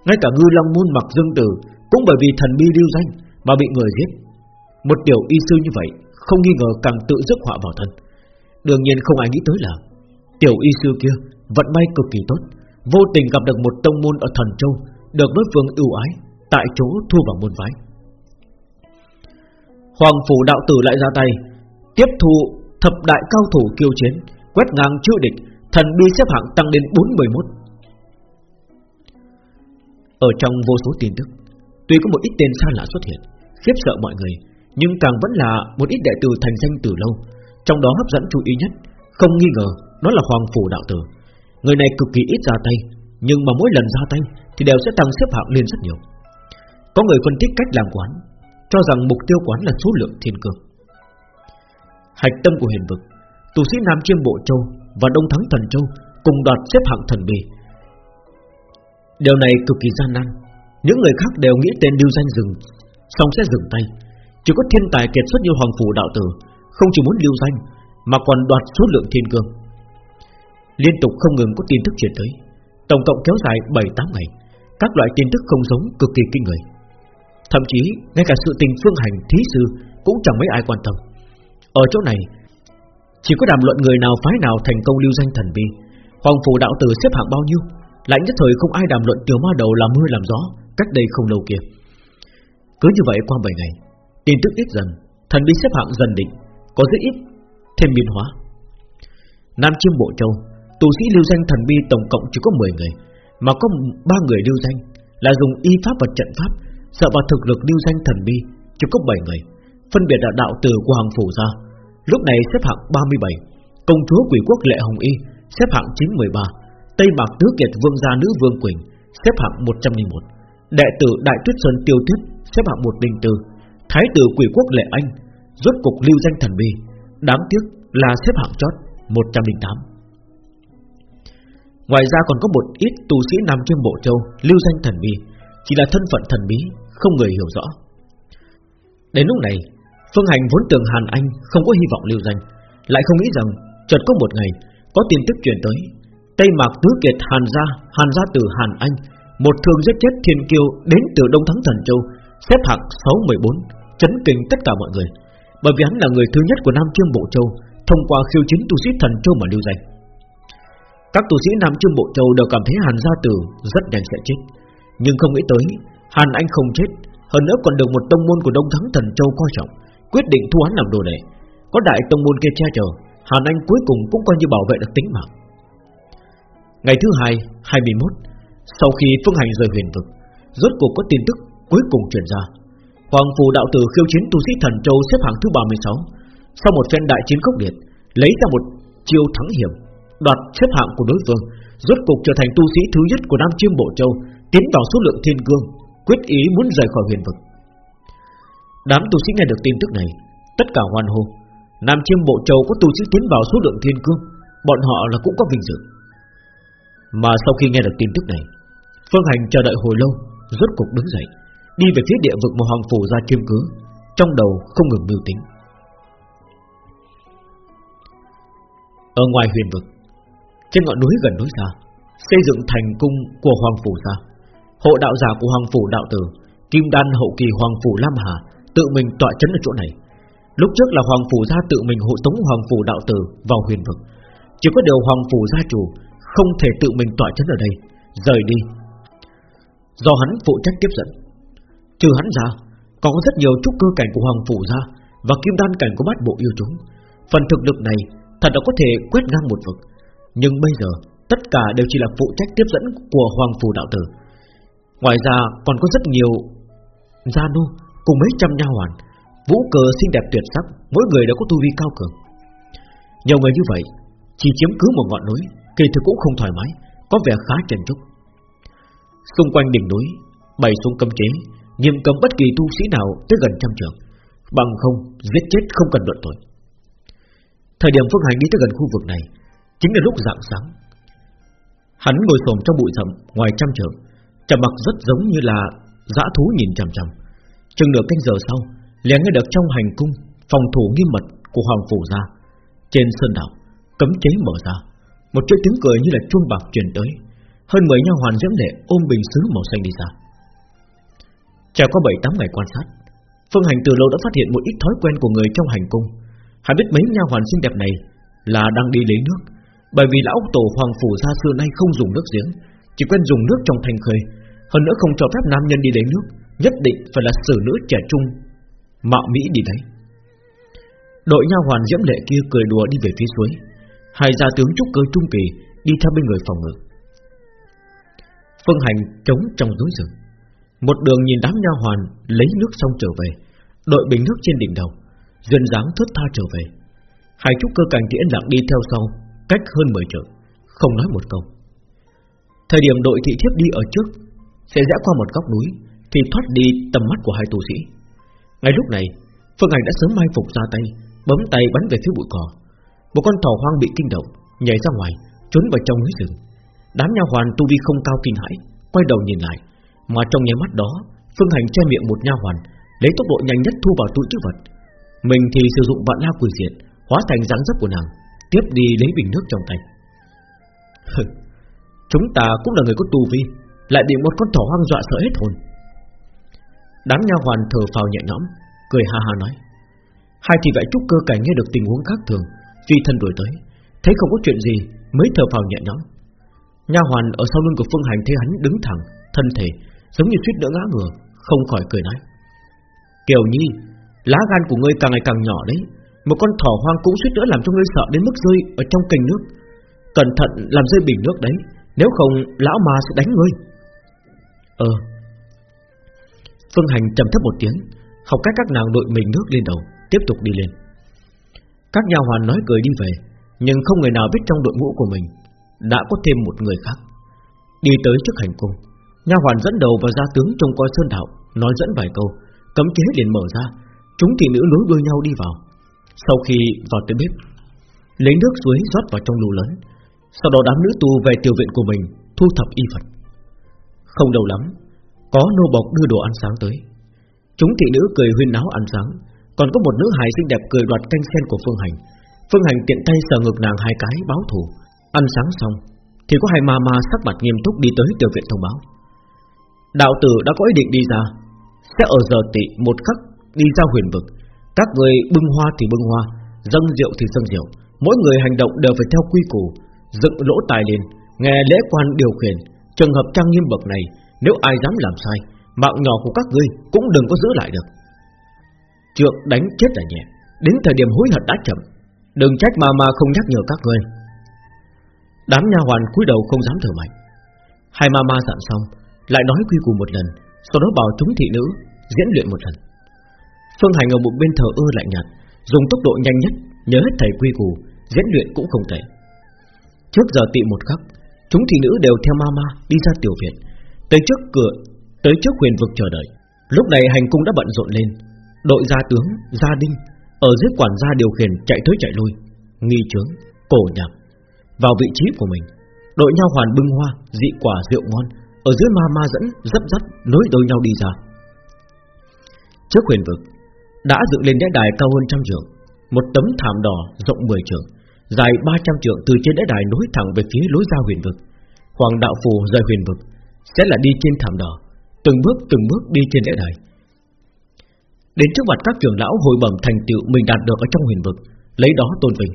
ngay cả ngư long môn mặc dương tử cũng bởi vì thần bi lưu danh mà bị người giết. Một tiểu y sư như vậy Không nghi ngờ càng tự rước họa vào thân. Đương nhiên không ai nghĩ tới là Tiểu y sư kia vận may cực kỳ tốt, Vô tình gặp được một tông môn ở thần châu, Được đối phương ưu ái, Tại chỗ thua vào môn phái. Hoàng phủ đạo tử lại ra tay, Tiếp thu thập đại cao thủ kiêu chiến, Quét ngang chưa địch, Thần bi xếp hạng tăng lên 41 ở trong vô số tin tức Tuy có một ít tên xa lạ xuất hiện Khiếp sợ mọi người nhưng càng vẫn là một ít đệ tử thành danh từ lâu, trong đó hấp dẫn chú ý nhất, không nghi ngờ đó là Hoàng phủ đạo tử. Người này cực kỳ ít ra tay, nhưng mà mỗi lần ra tay thì đều sẽ tăng xếp hạng lên rất nhiều. Có người phân tích cách làm quán, cho rằng mục tiêu quán là số lượng thiên cường Hạch tâm của hiền vực, tu sĩ Nam Chiêm Bộ Châu và Đông Thắng Thần Châu cùng đoạt xếp hạng thần bì. Điều này cực kỳ gian nan, những người khác đều nghĩ tên lưu danh dừng, xong sẽ dừng tay, chỉ có thiên tài kiệt xuất như Hoàng Phủ Đạo Tử Không chỉ muốn lưu danh Mà còn đoạt số lượng thiên cương. Liên tục không ngừng có tin tức truyền tới. Tổng cộng kéo dài 7-8 ngày Các loại tin tức không giống cực kỳ kinh người. Thậm chí ngay cả sự tình phương hành thí sư Cũng chẳng mấy ai quan tâm. Ở chỗ này Chỉ có đàm luận người nào phái nào thành công lưu danh thần bi Hoàng Phủ Đạo Tử xếp hạng bao nhiêu lại nhất thời không ai đàm luận tiểu ma đầu làm mưa làm gió, Cách đây không lâu kia. Cứ như vậy qua 7 ngày, Tin tức ít dần, Thần bí xếp hạng dần định, Có rất ít, thêm biến hóa. Nam Chiêm Bộ Châu, Tù sĩ lưu danh thần bi tổng cộng chỉ có 10 người, Mà có ba người lưu danh Là dùng y pháp và trận pháp Sợ vào thực lực lưu danh thần bi Chỉ có 7 người, Phân biệt là đạo từ của Hoàng Phủ ra. Lúc này xếp hạng 37 Công chúa quỷ quốc Lệ Hồng Y, Xếp hạng 913 Tây Mạc Tứ Kiệt Vương gia nữ Vương Quỳnh, Xếp hạng 101 Đệ tử Đại Tuyết Sơn Tiêu Tuyết, Xếp hạng 104 Thái tử quỷ quốc lệ anh, Rốt cục lưu danh thần bi Đáng tiếc là xếp hạng chót 108 Ngoài ra còn có một ít tu sĩ nằm trên bộ châu Lưu danh thần bi Chỉ là thân phận thần bí, Không người hiểu rõ. Đến lúc này, Phương Hành vốn tưởng Hàn Anh không có hy vọng lưu danh, Lại không nghĩ rằng chợt có một ngày Có tin tức truyền tới. Tây Mạc Tứ Kiệt Hàn Gia Hàn Gia từ Hàn Anh, Một thương giết chết thiên kiêu đến từ Đông Thắng Thần Châu, Xếp hạng 614 Chấn kinh tất cả mọi người. Bởi vì hắn là người thứ nhất của Nam Trương Bộ Châu, Thông qua khiêu chiến tu sĩ thần châu mà lưu danh. Các tu sĩ Nam Trương Bộ Châu đều cảm thấy Hàn Gia Tử rất nhanh sẽ chết. Nhưng không nghĩ tới, Hàn Anh không chết, Hơn nữa còn được một tông môn của Đông Thắng Thần Châu coi trọng, Quyết định thu hắn làm đồ đệ. Có đại tông môn kia che chở, Hàn Anh cuối cùng cũng coi như bảo vệ được tính mạng. Ngày thứ hai 21 Sau khi phương hành rời huyền vực, Rốt cuộc có tin tức cuối cùng truyền ra. Hoàng phù đạo tử khiêu chiến tu sĩ thần châu xếp hạng thứ 36 Sau một phen đại chiến khốc liệt, Lấy ra một chiêu thắng hiểm, Đoạt xếp hạng của đối phương, Rốt cuộc trở thành tu sĩ thứ nhất của Nam Chiêm Bộ Châu, Tiến vào số lượng thiên cương, Quyết ý muốn rời khỏi huyền vực. Đám tu sĩ nghe được tin tức này, Tất cả hoan hô. Nam Chiêm Bộ Châu có tu sĩ tiến vào số lượng thiên cương, Bọn họ là cũng có vinh dự. Mà sau khi nghe được tin tức này, Phương Hành chờ đợi hồi lâu, Rốt cục đứng dậy, Đi về phía địa vực một Hoàng Phủ ra chiêm cứ, Trong đầu không ngừng mưu tính. Ở ngoài huyền vực, Trên ngọn núi gần núi xa, Xây dựng thành cung của Hoàng Phủ ra Hộ đạo giả của Hoàng Phủ đạo tử, Kim đan hậu kỳ Hoàng Phủ Lam Hà Tự mình tọa chấn ở chỗ này. Lúc trước là Hoàng Phủ gia tự mình hộ tống Hoàng Phủ đạo tử vào huyền vực, Chỉ có điều Hoàng Phủ gia chủ không thể tự mình tỏa chấn ở đây. Rời đi. Do hắn phụ trách tiếp dẫn. Trừ hắn ra, Còn có rất nhiều trúc cơ cảnh của Hoàng Phủ ra Và kim đan cảnh của bát bộ yêu chúng. Phần thực lực này thật đã có thể quét ngang một vực. Nhưng bây giờ, Tất cả đều chỉ là phụ trách tiếp dẫn của Hoàng Phủ đạo tử. Ngoài ra, còn có rất nhiều Gia nô cùng mấy trăm nha hoàn, Vũ cờ xinh đẹp tuyệt sắc, Mỗi người đều có tu vi cao cường. Nhiều người như vậy, Chỉ chiếm cứ một ngọn núi Kỳ thực cũng không thoải mái Có vẻ khá trần trúc. Xung quanh đỉnh núi Bày xuống cấm chế Nghiêm cấm bất kỳ tu sĩ nào tới gần trăm trường Bằng không giết chết không cần luận tội. Thời điểm Phương Hành đi tới gần khu vực này Chính là lúc dạng sáng. Hắn ngồi xổm trong bụi rậm Ngoài trăm trường Trầm mặc rất giống như là dã thú nhìn chằm chằm. Chừng nửa canh giờ sau liền nghe được trong hành cung phòng thủ nghiêm mật của hoàng phủ ra, trên sơn đảo cấm chế mở ra một chuỗi tiếng cười như là chuông bạc truyền tới. Hơn mười nha hoàn diễm lệ ôm bình sứ màu xanh đi ra. Trải qua bảy tám ngày quan sát, phương hành từ lâu đã phát hiện một ít thói quen của người trong hành cung. Hắn biết mấy nha hoàn xinh đẹp này là đang đi lấy nước, bởi vì lão tổ hoàng phủ gia xưa nay không dùng nước giếng, chỉ quen dùng nước trong thành khơi. Hơn nữa không cho phép nam nhân đi lấy nước, nhất định phải là xử nữ trẻ trung, mạo mỹ đi đấy. Đội nha hoàn diễm lệ kia cười đùa đi về phía suối hai gia tướng trúc cơ trung kỳ đi theo bên người phòng ngự phương hành chống trong núi rừng một đường nhìn đám nha hoàn lấy nước xong trở về đội bình nước trên đỉnh đầu duyên dáng thướt tha trở về hai trúc cơ cảnh thì yên lặng đi theo sau cách hơn 10 trượng không nói một câu thời điểm đội thị thiếp đi ở trước sẽ rẽ qua một góc núi thì thoát đi tầm mắt của hai tu sĩ. Ngay lúc này, Phương Hành đã sớm mai phục ra tay, bấm tay bắn về phía bụi cỏ. Một con thỏ hoang bị kinh động, nhảy ra ngoài, trốn vào trong núi rừng. Đám nha hoàn tu vi không cao kinh hãi, quay đầu nhìn lại, mà trong nháy mắt đó, Phương Hành che miệng một nha hoàn, lấy tốc độ nhanh nhất thu vào túi chứa vật. Mình thì sử dụng vạn la quỷ diệt, hóa thành dáng dấp của nàng, tiếp đi lấy bình nước trong tay. Chúng ta cũng là người có tu vi, lại bị một con thỏ hoang dọa sợ hết hồn. Đám nha hoàn thở phào nhẹ nhõm Cười ha ha nói Hai thì vậy trúc cơ cảnh nghe được tình huống khác thường Phi thân đuổi tới. Thấy không có chuyện gì, mới thở phào nhẹ nhõm. Nha hoàn ở sau lưng của Phương Hành thấy hắn đứng thẳng, Thân thể giống như suýt nữa ngã ngửa, Không khỏi cười nói. Kiều Nhi, Lá gan của ngươi càng ngày càng nhỏ đấy. Một con thỏ hoang cũng suýt nữa làm cho ngươi sợ đến mức rơi Ở trong kênh nước. Cẩn thận làm rơi bình nước đấy, Nếu không lão ma sẽ đánh ngươi. Ờ. Phương Hành trầm thấp một tiếng, Học cách các nàng đội mình nước lên đầu, Tiếp tục đi lên. Các nhà hoàn nói cười đi về, Nhưng không người nào biết trong đội ngũ của mình Đã có thêm một người khác. Đi tới trước hành cung, Nha hoàn dẫn đầu và gia tướng trông coi sơn đạo, Nói dẫn vài câu, Cấm chế liền mở ra, Chúng thị nữ nối đuôi nhau đi vào. Sau khi vào tới bếp, Lấy nước suối rót vào trong lù lớn, Sau đó đám nữ tu về tiểu viện của mình, Thu thập y vật. Không đầu lắm, có nô bộc đưa đồ ăn sáng tới. Chúng thị nữ cười huyên náo ăn sáng còn có một nữ hài xinh đẹp cười đoạt canh sen của Phương Hành. Phương Hành tiện tay sờ ngực nàng hai cái, báo thù. Ăn sáng xong, Thì có hai ma ma sắc mặt nghiêm túc đi tới tiểu viện thông báo. Đạo tử đã có ý định đi ra. Sẽ ở giờ tị một khắc đi ra huyền vực. Các người bưng hoa thì bưng hoa, Dâng rượu thì dâng rượu. Mỗi người hành động đều phải theo quy củ. Dựng lỗ tài lên Nghe lễ quan điều khiển. Trường hợp trang nghiêm bậc này, Nếu ai dám làm sai, Mạng nhỏ của các ngươi cũng đừng có giữ lại được. Trượng đánh chết là nhẹ. Đến thời điểm hối hận đã chậm, Đừng trách mà mà không nhắc nhở các ngươi. Đám nha hoàn cúi đầu không dám thở mạnh. Hai ma ma dặn xong, Lại nói quy củ một lần, Sau đó bảo chúng thị nữ diễn luyện một lần. Phương Hành ở một bên thờ ơ lạnh nhạt, Dùng tốc độ nhanh nhất, Nhớ hết thầy quy củ, Diễn luyện cũng không tệ. Trước giờ tị một khắc, Chúng thị nữ đều theo ma ma đi ra tiểu viện, Tới trước cửa, Tới trước huyền vực chờ đợi. Lúc này hành cung đã bận rộn lên Đội gia tướng, gia đinh Ở dưới quản gia điều khiển chạy tới chạy lui Nghi trướng, cổ nhạc. Vào vị trí của mình Đội nhau hoàn bưng hoa, dị quả rượu ngon Ở dưới ma ma dẫn, dấp dấp Nối đôi nhau đi ra. Trước huyền vực Đã dựng lên đế đài cao hơn trăm trượng Một tấm thảm đỏ rộng 10 trượng Dài 300 trượng từ trên đế đài nối thẳng về phía lối ra huyền vực. Hoàng đạo phù rời huyền vực Sẽ là đi trên thảm đỏ Từng bước từng bước đi trên đế đài. Đến trước mặt các trưởng lão hồi bẩm thành tựu mình đạt được ở trong huyền vực, Lấy đó tôn vinh.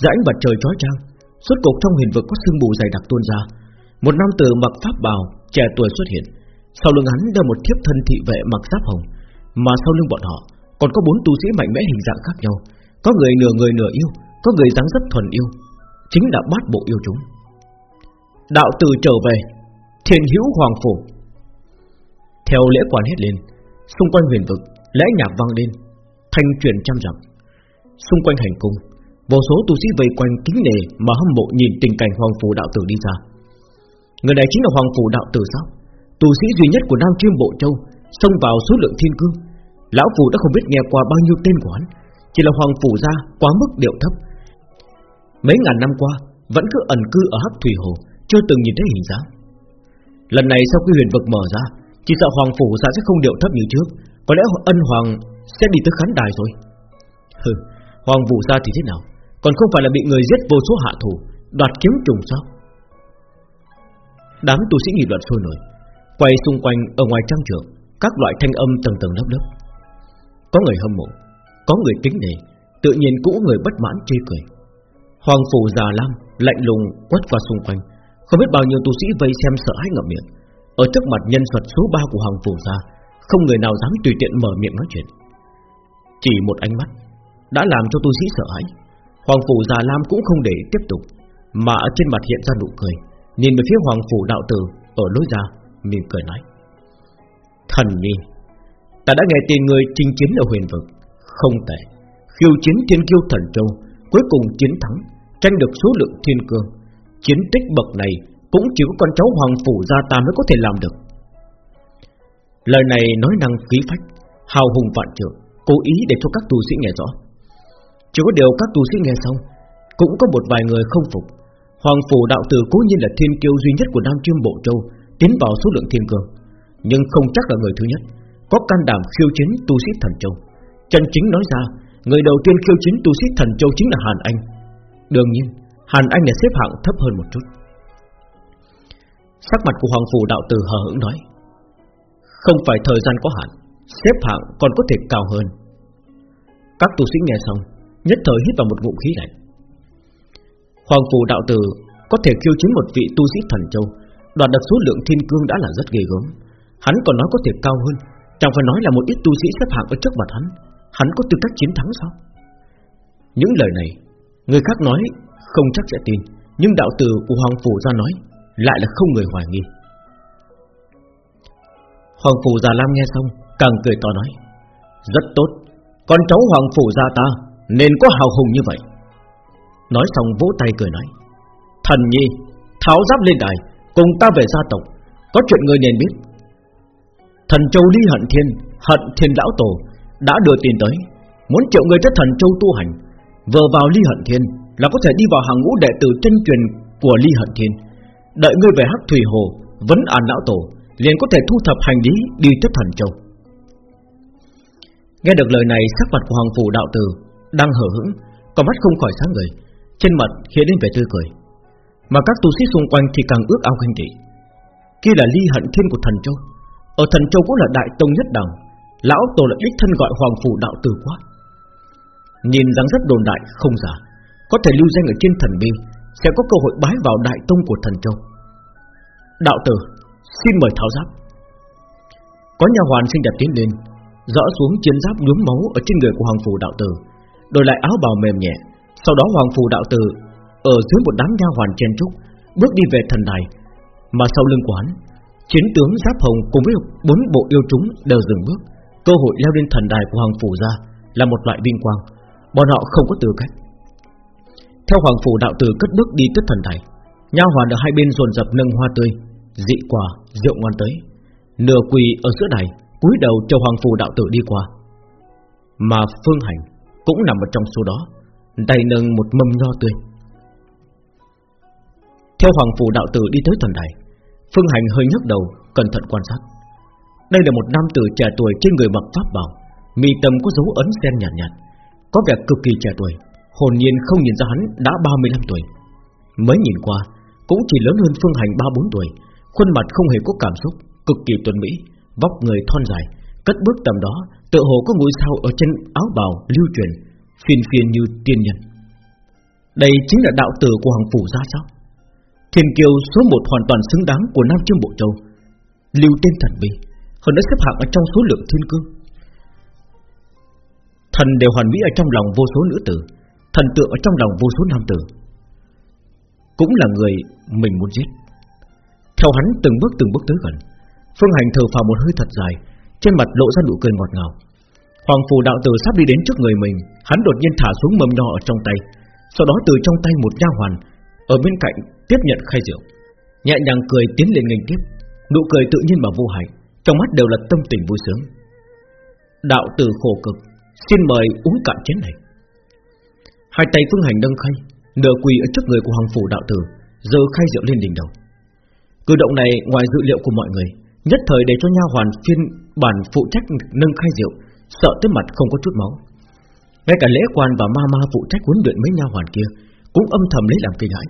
Giữa ánh mặt trời chói chang, Suốt cuộc trong huyền vực có sương mù dày đặc tuôn ra. Một nam tử mặc pháp bào, Trẻ tuổi xuất hiện. Sau lưng hắn đeo một thiếp thân thị vệ mặc giáp hồng, Mà sau lưng bọn họ Còn có bốn tu sĩ mạnh mẽ hình dạng khác nhau. Có người nửa người nửa yêu, Có người dáng rất thuần yêu, Chính là bát bộ yêu chúng. Đạo tử trở về, Thiên hữu hoàng phủ theo lễ quan hết lên Xung quanh huyền vực, Lẽ nhạc vang lên, Thanh truyền trăm dặm. Xung quanh hành cung, Vô số tu sĩ vây quanh kính nề Mà hâm mộ nhìn tình cảnh hoàng phủ đạo tử đi ra. Người này chính là hoàng phủ đạo tử sao? Tu sĩ duy nhất của Nam Chiêm Bộ Châu, Xông vào số lượng thiên cương. Lão Phù đã không biết nghe qua bao nhiêu tên của hắn, Chỉ là hoàng phủ ra quá mức điệu thấp. Mấy ngàn năm qua, Vẫn cứ ẩn cư ở Hắc Thủy Hồ, Chưa từng nhìn thấy hình dáng. Lần này sau khi huyền vực mở ra chỉ sợ hoàng phủ ra sẽ không điệu thấp như trước. Có lẽ ân hoàng sẽ đi tới khán đài rồi. Hừ, Hoàng phủ ra thì thế nào? Còn không phải là bị người giết vô số hạ thủ, Đoạt kiếm trùng sao? Đám tu sĩ nghị luận sôi nổi, Quay xung quanh ở ngoài trang trường, Các loại thanh âm tầng tầng lớp lớp. Có người hâm mộ, Có người kính nể, Tự nhiên cũng người bất mãn chê cười. Hoàng phủ già lam, Lạnh lùng quất qua xung quanh. Không biết bao nhiêu tu sĩ vây xem sợ hãi ngậm miệng ở trước mặt nhân vật số 3 của Hoàng Phủ gia, Không người nào dám tùy tiện mở miệng nói chuyện. Chỉ một ánh mắt, Đã làm cho tu sĩ sợ hãi. Hoàng Phủ già Lam cũng không để tiếp tục, Mà ở trên mặt hiện ra nụ cười. Nhìn về phía Hoàng Phủ đạo tử, Ở lối ra, mỉm cười nói, Thần nhi, Ta đã nghe tin người chinh chiến ở huyền vực. Không tệ, Khiêu chiến thiên kiêu thần châu, Cuối cùng chiến thắng, Tranh được số lượng thiên cương. Chiến tích bậc này cũng chỉ có con cháu hoàng phủ gia ta mới có thể làm được. Lời này nói năng khí phách Hào hùng vạn trượng Cố ý để cho các tu sĩ nghe rõ. Chỉ có điều các tu sĩ nghe xong Cũng có một vài người không phục. Hoàng phủ đạo tử cố nhiên là thiên kiêu duy nhất của Nam Chiêm Bộ Châu Tiến vào số lượng thiên cường, Nhưng không chắc là người thứ nhất Có can đảm khiêu chiến tu sĩ thần châu. Chân chính nói ra Người đầu tiên khiêu chiến tu sĩ thần châu chính là Hàn Anh. Đương nhiên Hàn Anh là xếp hạng thấp hơn một chút. Sắc mặt của Hoàng Phủ Đạo Tử hờ hững nói, Không phải thời gian có hạn, Xếp hạng còn có thể cao hơn. Các tu sĩ nghe xong, Nhất thời hít vào một ngụm khí lạnh. Hoàng Phủ Đạo Tử Có thể khiêu chiến một vị tu sĩ thần châu, Đoạt được số lượng thiên cương đã là rất ghê gớm. Hắn còn nói có thể cao hơn, Chẳng phải nói là một ít tu sĩ xếp hạng ở trước mặt hắn Hắn có tư cách chiến thắng sao? Những lời này, Người khác nói không chắc sẽ tin, Nhưng đạo tử của Hoàng Phủ ra nói lại là không người hoài nghi. Hoàng phủ già Lam nghe xong, Càng cười to nói, Rất tốt, Con cháu hoàng phủ gia ta Nên có hào hùng như vậy. Nói xong, vỗ tay cười nói, Thần nhi, Tháo giáp lên đài, Cùng ta về gia tộc, Có chuyện người nên biết. Thần châu ly hận thiên Hận thiên lão tổ Đã đưa tiền tới, Muốn triệu người tới thần châu tu hành. Vừa vào ly hận thiên Là có thể đi vào hàng ngũ đệ tử chân truyền Của ly hận thiên. Đợi ngươi về Hắc Thủy Hồ, Vấn an lão tổ, liền có thể thu thập hành lý đi tới thần châu. Nghe được lời này, sắc mặt của Hoàng Phủ Đạo Tử Đang hở hững Còn mắt không khỏi sáng người Trên mặt hiện lên vẻ tươi cười. Mà các tu sĩ xung quanh thì càng ước ao kinh dị. Kia là ly hận thiên của thần châu. Ở thần châu cũng là đại tông nhất đẳng, Lão tổ lại đích thân gọi hoàng phủ đạo tử quá. Nhìn dáng rất đồn đại không giả, Có thể lưu danh ở trên thần binh sẽ có cơ hội bái vào đại tông của thần châu. Đạo tử, Xin mời tháo giáp. Có nhà hoàn xinh đẹp tiến lên rõ xuống chiến giáp nhuốm máu Ở trên người của hoàng phủ đạo tử, Đổi lại áo bào mềm nhẹ. Sau đó hoàng phủ đạo tử Ở dưới một đám nha hoàn chen trúc Bước đi về thần đài. Mà sau lưng quán, Chiến tướng Giáp Hồng cùng với bốn bộ yêu chúng đều dừng bước. Cơ hội leo lên thần đài của Hoàng Phủ ra Là một loại vinh quang. Bọn họ không có tư cách. Theo Hoàng Phủ đạo tử cất bước đi tới thần đài Nha hoàn ở hai bên dồn dập nâng hoa tươi Dị quà, rượu ngon tới. Nửa quỳ ở giữa đài cúi đầu cho Hoàng Phủ đạo tử đi qua. Mà Phương Hành Cũng nằm ở trong số đó Tay nâng một mâm nho tươi. Theo Hoàng Phủ đạo tử đi tới thần đài Phương Hành hơi nhấc đầu Cẩn thận quan sát. Đây là một nam tử trẻ tuổi trên người mặc pháp bào Mi tâm có dấu ấn sen nhạt nhạt Có vẻ cực kỳ trẻ tuổi. Hồn nhiên không nhìn ra hắn đã 35 tuổi. Mới nhìn qua, Cũng chỉ lớn hơn Phương Hành 3-4 tuổi, Khuôn mặt không hề có cảm xúc, Cực kỳ tuấn mỹ, Vóc người thon dài, Cất bước tầm đó, tựa hồ có ngôi sao ở trên áo bào lưu truyền, Phiền phiền như tiên nhân. Đây chính là đạo tử của Hoàng Phủ ra sao? Thiên kiều số một hoàn toàn xứng đáng của Nam Trương Bộ Châu, Lưu tên thần binh Hơn đã xếp hạng ở trong số lượng thiên cương. Thần đều hoàn mỹ ở trong lòng vô số nữ tử Thần tượng ở trong lòng vô số nam tử. Cũng là người mình muốn giết. Theo hắn từng bước từng bước tới gần, Phương Hành thở phào một hơi thật dài, Trên mặt lộ ra nụ cười ngọt ngào. Hoàng phù đạo tử sắp đi đến trước người mình, Hắn đột nhiên thả xuống mầm nho ở trong tay, Sau đó từ trong tay một nha hoàn, Ở bên cạnh tiếp nhận khai rượu. Nhẹ nhàng cười tiến lên nghênh tiếp, Nụ cười tự nhiên mà vô hại, Trong mắt đều là tâm tình vui sướng. Đạo tử khổ cực, Xin mời uống cạn chén này. Hai tay phương hành nâng khay Nửa quỳ ở trước người của hoàng phủ đạo tử, Giờ khay rượu lên đỉnh đầu. Cử động này, ngoài dự liệu của mọi người, Nhất thời để cho nha hoàn phiên bản phụ trách nâng khay rượu, Sợ tới mặt không có chút máu. Ngay cả lễ quan và ma ma phụ trách huấn luyện mấy nha hoàn kia Cũng âm thầm lấy làm kinh hãi.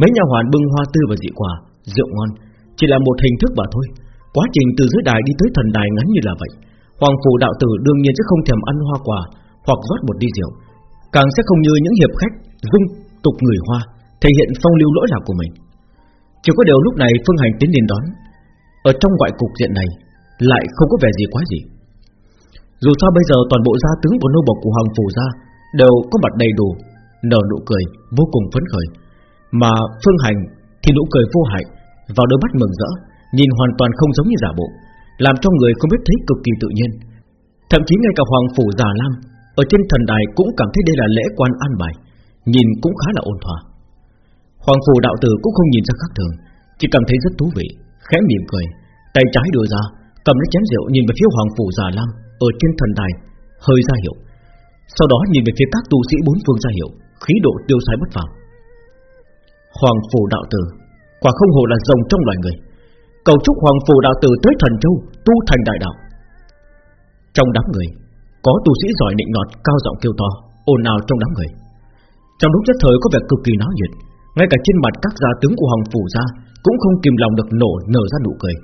Mấy nhà hoàn bưng hoa tươi và dị quả, Rượu ngon, Chỉ là một hình thức mà thôi. Quá trình từ dưới đài đi tới thần đài ngắn như là vậy. Hoàng phủ đạo tử đương nhiên sẽ không thèm ăn hoa quả Hoặc rót một đi rượu Càng sẽ không như những hiệp khách Dung tục người hoa, Thể hiện phong lưu lỗi lạc của mình. Chỉ có điều lúc này Phương Hành tiến đến đón. Ở trong ngoại cục diện này, Lại không có vẻ gì quá gì. Dù sao bây giờ toàn bộ gia tướng của nô bộc của Hoàng Phủ gia Đều có mặt đầy đủ, Nở nụ cười vô cùng phấn khởi. Mà Phương Hành thì nụ cười vô hại, Vào đôi mắt mừng rỡ, Nhìn hoàn toàn không giống như giả bộ, Làm cho người không biết thấy cực kỳ tự nhiên. Thậm chí ngay cả Hoàng Phủ Già Lam ở trên thần đài cũng cảm thấy đây là lễ quan an bài, Nhìn cũng khá là ôn hòa. Hoàng Phủ đạo tử cũng không nhìn ra khác thường, Chỉ cảm thấy rất thú vị, Khẽ mỉm cười, Tay trái đưa ra, Cầm lấy chén rượu nhìn về phía Hoàng Phủ Già Lam Ở trên thần đài, Hơi ra hiệu. Sau đó nhìn về phía các tu sĩ bốn phương ra hiệu, Khí độ tiêu sái bất phàm. Hoàng Phủ Đạo Tử, Quả không hồ là rồng trong loài người. Cầu chúc Hoàng Phủ Đạo Tử tới Thần Châu, Tu thành đại đạo. Trong đám người có tu sĩ giỏi nịnh nọt cao giọng kêu to ồn ào trong đám người Trong lúc nhất thời có vẻ cực kỳ náo nhiệt Ngay cả trên mặt các gia tướng của Hoàng Phủ ra Cũng không kìm lòng được nổ nở ra nụ cười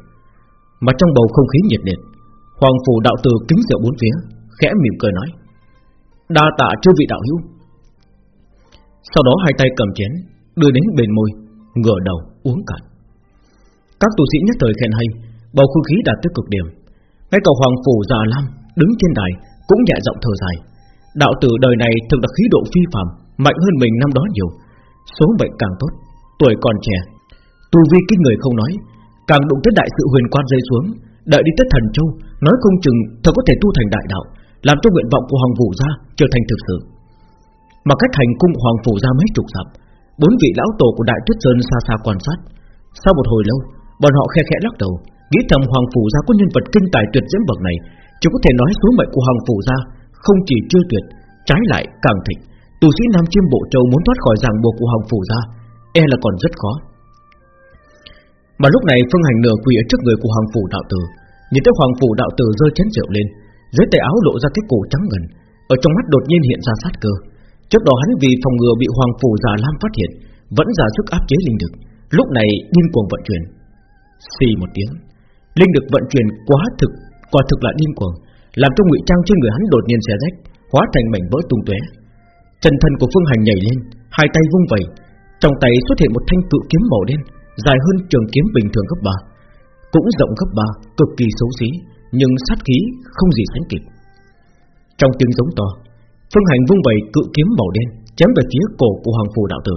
Mà trong bầu không khí nhiệt liệt Hoàng Phủ Đạo từ kính rượu bốn phía Khẽ mỉm cười nói Đa tạ chư vị đạo hữu Sau đó hai tay cầm chén đưa đến bên môi, ngửa đầu uống cạn. Các tu sĩ nhất thời khen hay, bầu không khí đạt tới cực điểm. Ngay cả hoàng phủ già lam đứng trên đài cũng nhẹ giọng thở dài. Đạo tử đời này thường là khí độ phi phàm, mạnh hơn mình năm đó nhiều. Số mệnh càng tốt, tuổi còn trẻ, tu vi kinh người không nói, càng đụng tới đại sự huyền quan rơi xuống, đợi đi tới thần châu, nói không chừng thật có thể tu thành đại đạo, làm cho nguyện vọng của hoàng phủ gia trở thành thực sự. Mà cách hành cung hoàng phủ gia mấy chục dặm, Bốn vị lão tổ của Đại Tuyết Sơn xa xa quan sát Sau một hồi lâu Bọn họ khe khẽ lắc đầu Nghĩ thầm Hoàng Phủ gia có nhân vật kinh tài tuyệt diễm bậc này chỉ có thể nói số mệnh của Hoàng Phủ gia Không chỉ chưa tuyệt Trái lại càng thịnh. Tu sĩ Nam Chiêm Bộ Châu muốn thoát khỏi ràng buộc của Hoàng Phủ gia E là còn rất khó. Mà lúc này Phương Hành nửa quỳ ở trước người của Hoàng Phủ Đạo Tử. Nhìn thấy Hoàng Phủ Đạo Tử rơi chén rượu lên Dưới tay áo lộ ra cái cổ trắng ngần Ở trong mắt đột nhiên hiện ra sát cơ. Trước đó hắn vì phòng ngừa bị Hoàng Phủ Già Lam phát hiện Vẫn giả sức áp chế linh lực Lúc này điên cuồng vận chuyển. Xì một tiếng linh lực vận chuyển quá thực, quả thực là điên cuồng, làm cho ngụy trang trên người hắn đột nhiên xé rách, hóa thành mảnh vỡ tung tóe. Chân thân của Phương Hành nhảy lên, hai tay vung vẩy, trong tay xuất hiện một thanh cự kiếm màu đen, dài hơn trường kiếm bình thường gấp 3, cũng rộng gấp 3, cực kỳ xấu xí, nhưng sát khí không gì sánh kịp. Trong tiếng giống to, Phương Hành vung vẩy cự kiếm màu đen, chém về phía cổ của Hoàng phù đạo tử.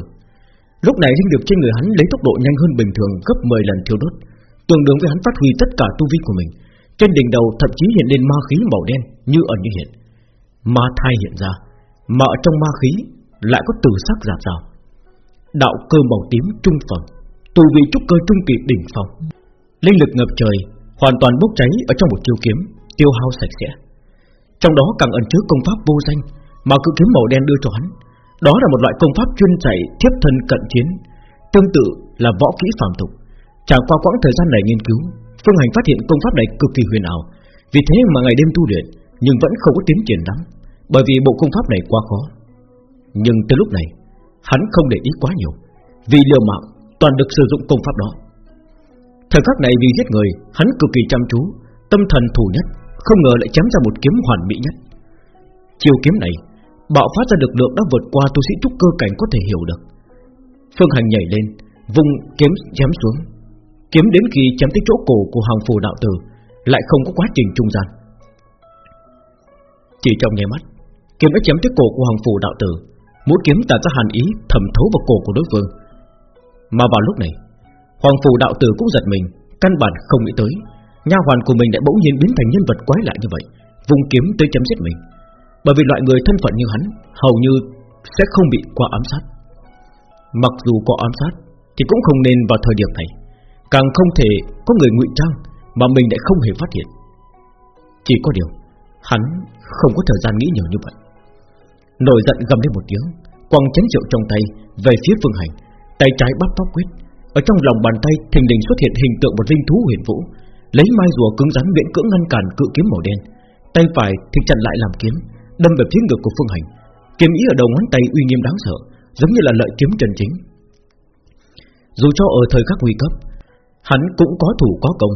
Lúc này linh lực trên người hắn lấy tốc độ nhanh hơn bình thường gấp 10 lần thiêu đốt, tương đương với hắn phát huy tất cả tu vi của mình. Trên đỉnh đầu thậm chí hiện lên ma khí màu đen như ẩn như hiện. Ma thai hiện ra, mà ở trong ma khí lại có từ sắc giạt rào. Đạo cơ màu tím trung phẩm, tu vi trúc cơ trung kỳ đỉnh phong. Linh lực ngập trời, hoàn toàn bốc cháy ở trong một chiêu kiếm, tiêu hao sạch sẽ. Trong đó càng ẩn chứa công pháp vô danh mà cự kiếm màu đen đưa cho hắn. Đó là một loại công pháp chuyên chạy thiếp thân cận chiến, tương tự là võ kỹ phàm tục. Trải qua quãng thời gian này nghiên cứu, Phương Hành phát hiện công pháp này cực kỳ huyền ảo, vì thế mà ngày đêm tu luyện, nhưng vẫn không có tiến triển lắm, bởi vì bộ công pháp này quá khó. Nhưng tới lúc này, hắn không để ý quá nhiều, vì liều mạng toàn được sử dụng công pháp đó. Thời khắc này vì giết người, hắn cực kỳ chăm chú, tâm thần thủ nhất, không ngờ lại chém ra một kiếm hoàn mỹ nhất. Chiêu kiếm này bạo phát ra lực lượng đã vượt qua tu sĩ trúc cơ cảnh có thể hiểu được. Phương Hành nhảy lên, vung kiếm chém xuống. Kiếm đến khi chém tới chỗ cổ của Hoàng phù đạo tử, lại không có quá trình trung gian. Chỉ trong nháy mắt, kiếm đã chém tới cổ của Hoàng phù đạo tử, mũi kiếm tạo ra hàn ý thẩm thấu vào cổ của đối phương. Mà vào lúc này, Hoàng phù đạo tử cũng giật mình, căn bản không nghĩ tới, nha hoàn của mình đã bỗng nhiên biến thành nhân vật quái lạ như vậy, vung kiếm tới chém giết mình. Bởi vì loại người thân phận như hắn Hầu như sẽ không bị qua ám sát Mặc dù có ám sát Thì cũng không nên vào thời điểm này Càng không thể có người ngụy trang Mà mình lại không hề phát hiện Chỉ có điều Hắn không có thời gian nghĩ nhiều như vậy Nổi giận gầm lên một tiếng Quăng chén rượu trong tay Về phía phương hành Tay trái bắt tóc quyết Ở trong lòng bàn tay thình lình xuất hiện hình tượng một linh thú huyền vũ Lấy mai rùa cứng rắn miễn cưỡng ngăn cản cự kiếm màu đen Tay phải thì chặn lại làm kiếm đâm về phía ngực của Phương Hành. Kiếm ý ở đầu ngón tay uy nghiêm đáng sợ, giống như là lợi kiếm chân chính. Dù cho ở thời khắc nguy cấp, hắn cũng có thủ có công,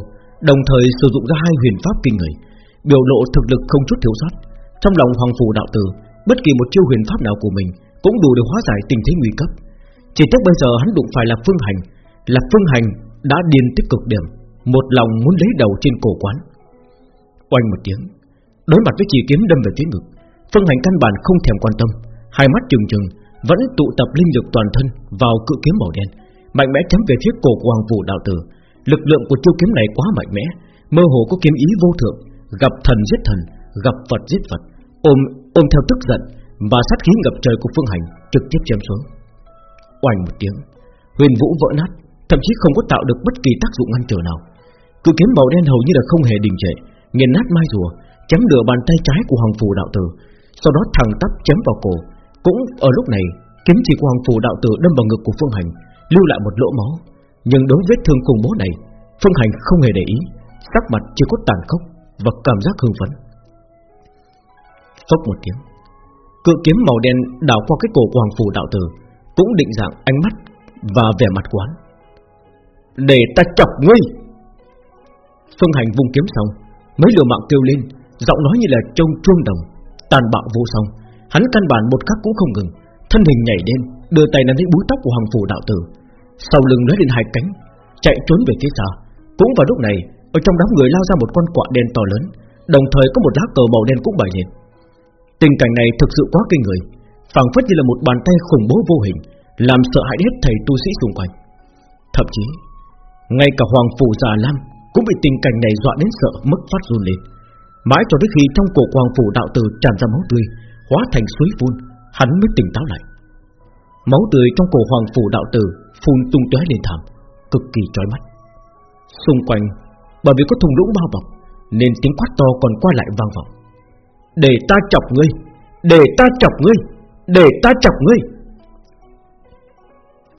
đồng thời sử dụng ra hai huyền pháp kinh người, biểu lộ thực lực không chút thiếu sót. Trong lòng hoàng phủ đạo tử, bất kỳ một chiêu huyền pháp nào của mình cũng đủ để hóa giải tình thế nguy cấp. Chỉ tiếc bây giờ hắn đụng phải là Phương Hành, là Phương Hành đã điên tích cực điểm, một lòng muốn lấy đầu trên cổ quán. Oanh một tiếng, đối mặt với chỉ kiếm đâm về phía ngực, Phương Hành căn bản không thèm quan tâm, hai mắt trừng trừng, vẫn tụ tập linh lực toàn thân vào cự kiếm màu đen, mạnh mẽ chém về phía cổ của Hoàng phủ đạo tử. Lực lượng của chiêu kiếm này quá mạnh mẽ, mơ hồ có kiếm ý vô thượng, gặp thần giết thần, gặp Phật giết Phật, ôm ôm theo tức giận và sát khí ngập trời của Phương Hành trực tiếp chém xuống. Oanh một tiếng, huyền vũ vỡ nát, thậm chí không có tạo được bất kỳ tác dụng ngăn trở nào. Cự kiếm màu đen hầu như là không hề đình trệ, nghiền nát mai rùa, chém lửa bàn tay trái của Hoàng Phù đạo tử, sau đó thẳng tắp chém vào cổ. Cũng ở lúc này, kiếm chỉ của Hoàng Phù đạo tử đâm vào ngực của Phương Hành, lưu lại một lỗ máu. Nhưng đối vết thương cùng bố này, Phương Hành không hề để ý, sắc mặt chỉ có tàn khốc và cảm giác hưng phấn. Phốc một tiếng, cự kiếm màu đen đảo qua cái cổ của Hoàng phủ đạo tử, cũng định dạng ánh mắt và vẻ mặt quán. Để ta chọc ngươi! Phương Hành vung kiếm xong, mấy lửa mạng kêu lên, giọng nói như là trông chuông đồng, tàn bạo vô song. Hắn căn bản một khắc cũng không ngừng, thân hình nhảy lên, đưa tay nắm lấy búi tóc của hoàng phủ đạo tử, sau lưng lóe lên hai cánh, chạy trốn về phía xa. Cũng vào lúc này, ở trong đám người lao ra một con quạ đen to lớn, đồng thời có một lá cờ màu đen cũng bay lên. Tình cảnh này thực sự quá kinh người, phảng phất như là một bàn tay khủng bố vô hình, làm sợ hãi hết thầy tu sĩ xung quanh. Thậm chí, ngay cả hoàng phủ già lam cũng bị tình cảnh này dọa đến sợ mất phát run lên. Mãi cho đến khi trong cổ hoàng phủ đạo tử tràn ra máu tươi Hóa thành suối phun Hắn mới tỉnh táo lại Máu tươi trong cổ hoàng phủ đạo tử Phun tung tóe lên thảm, Cực kỳ chói mắt. Xung quanh, bởi vì có thùng lũng bao bọc, Nên tiếng quát to còn qua lại vang vọng. Để ta chọc ngươi! Để ta chọc ngươi! Để ta chọc ngươi!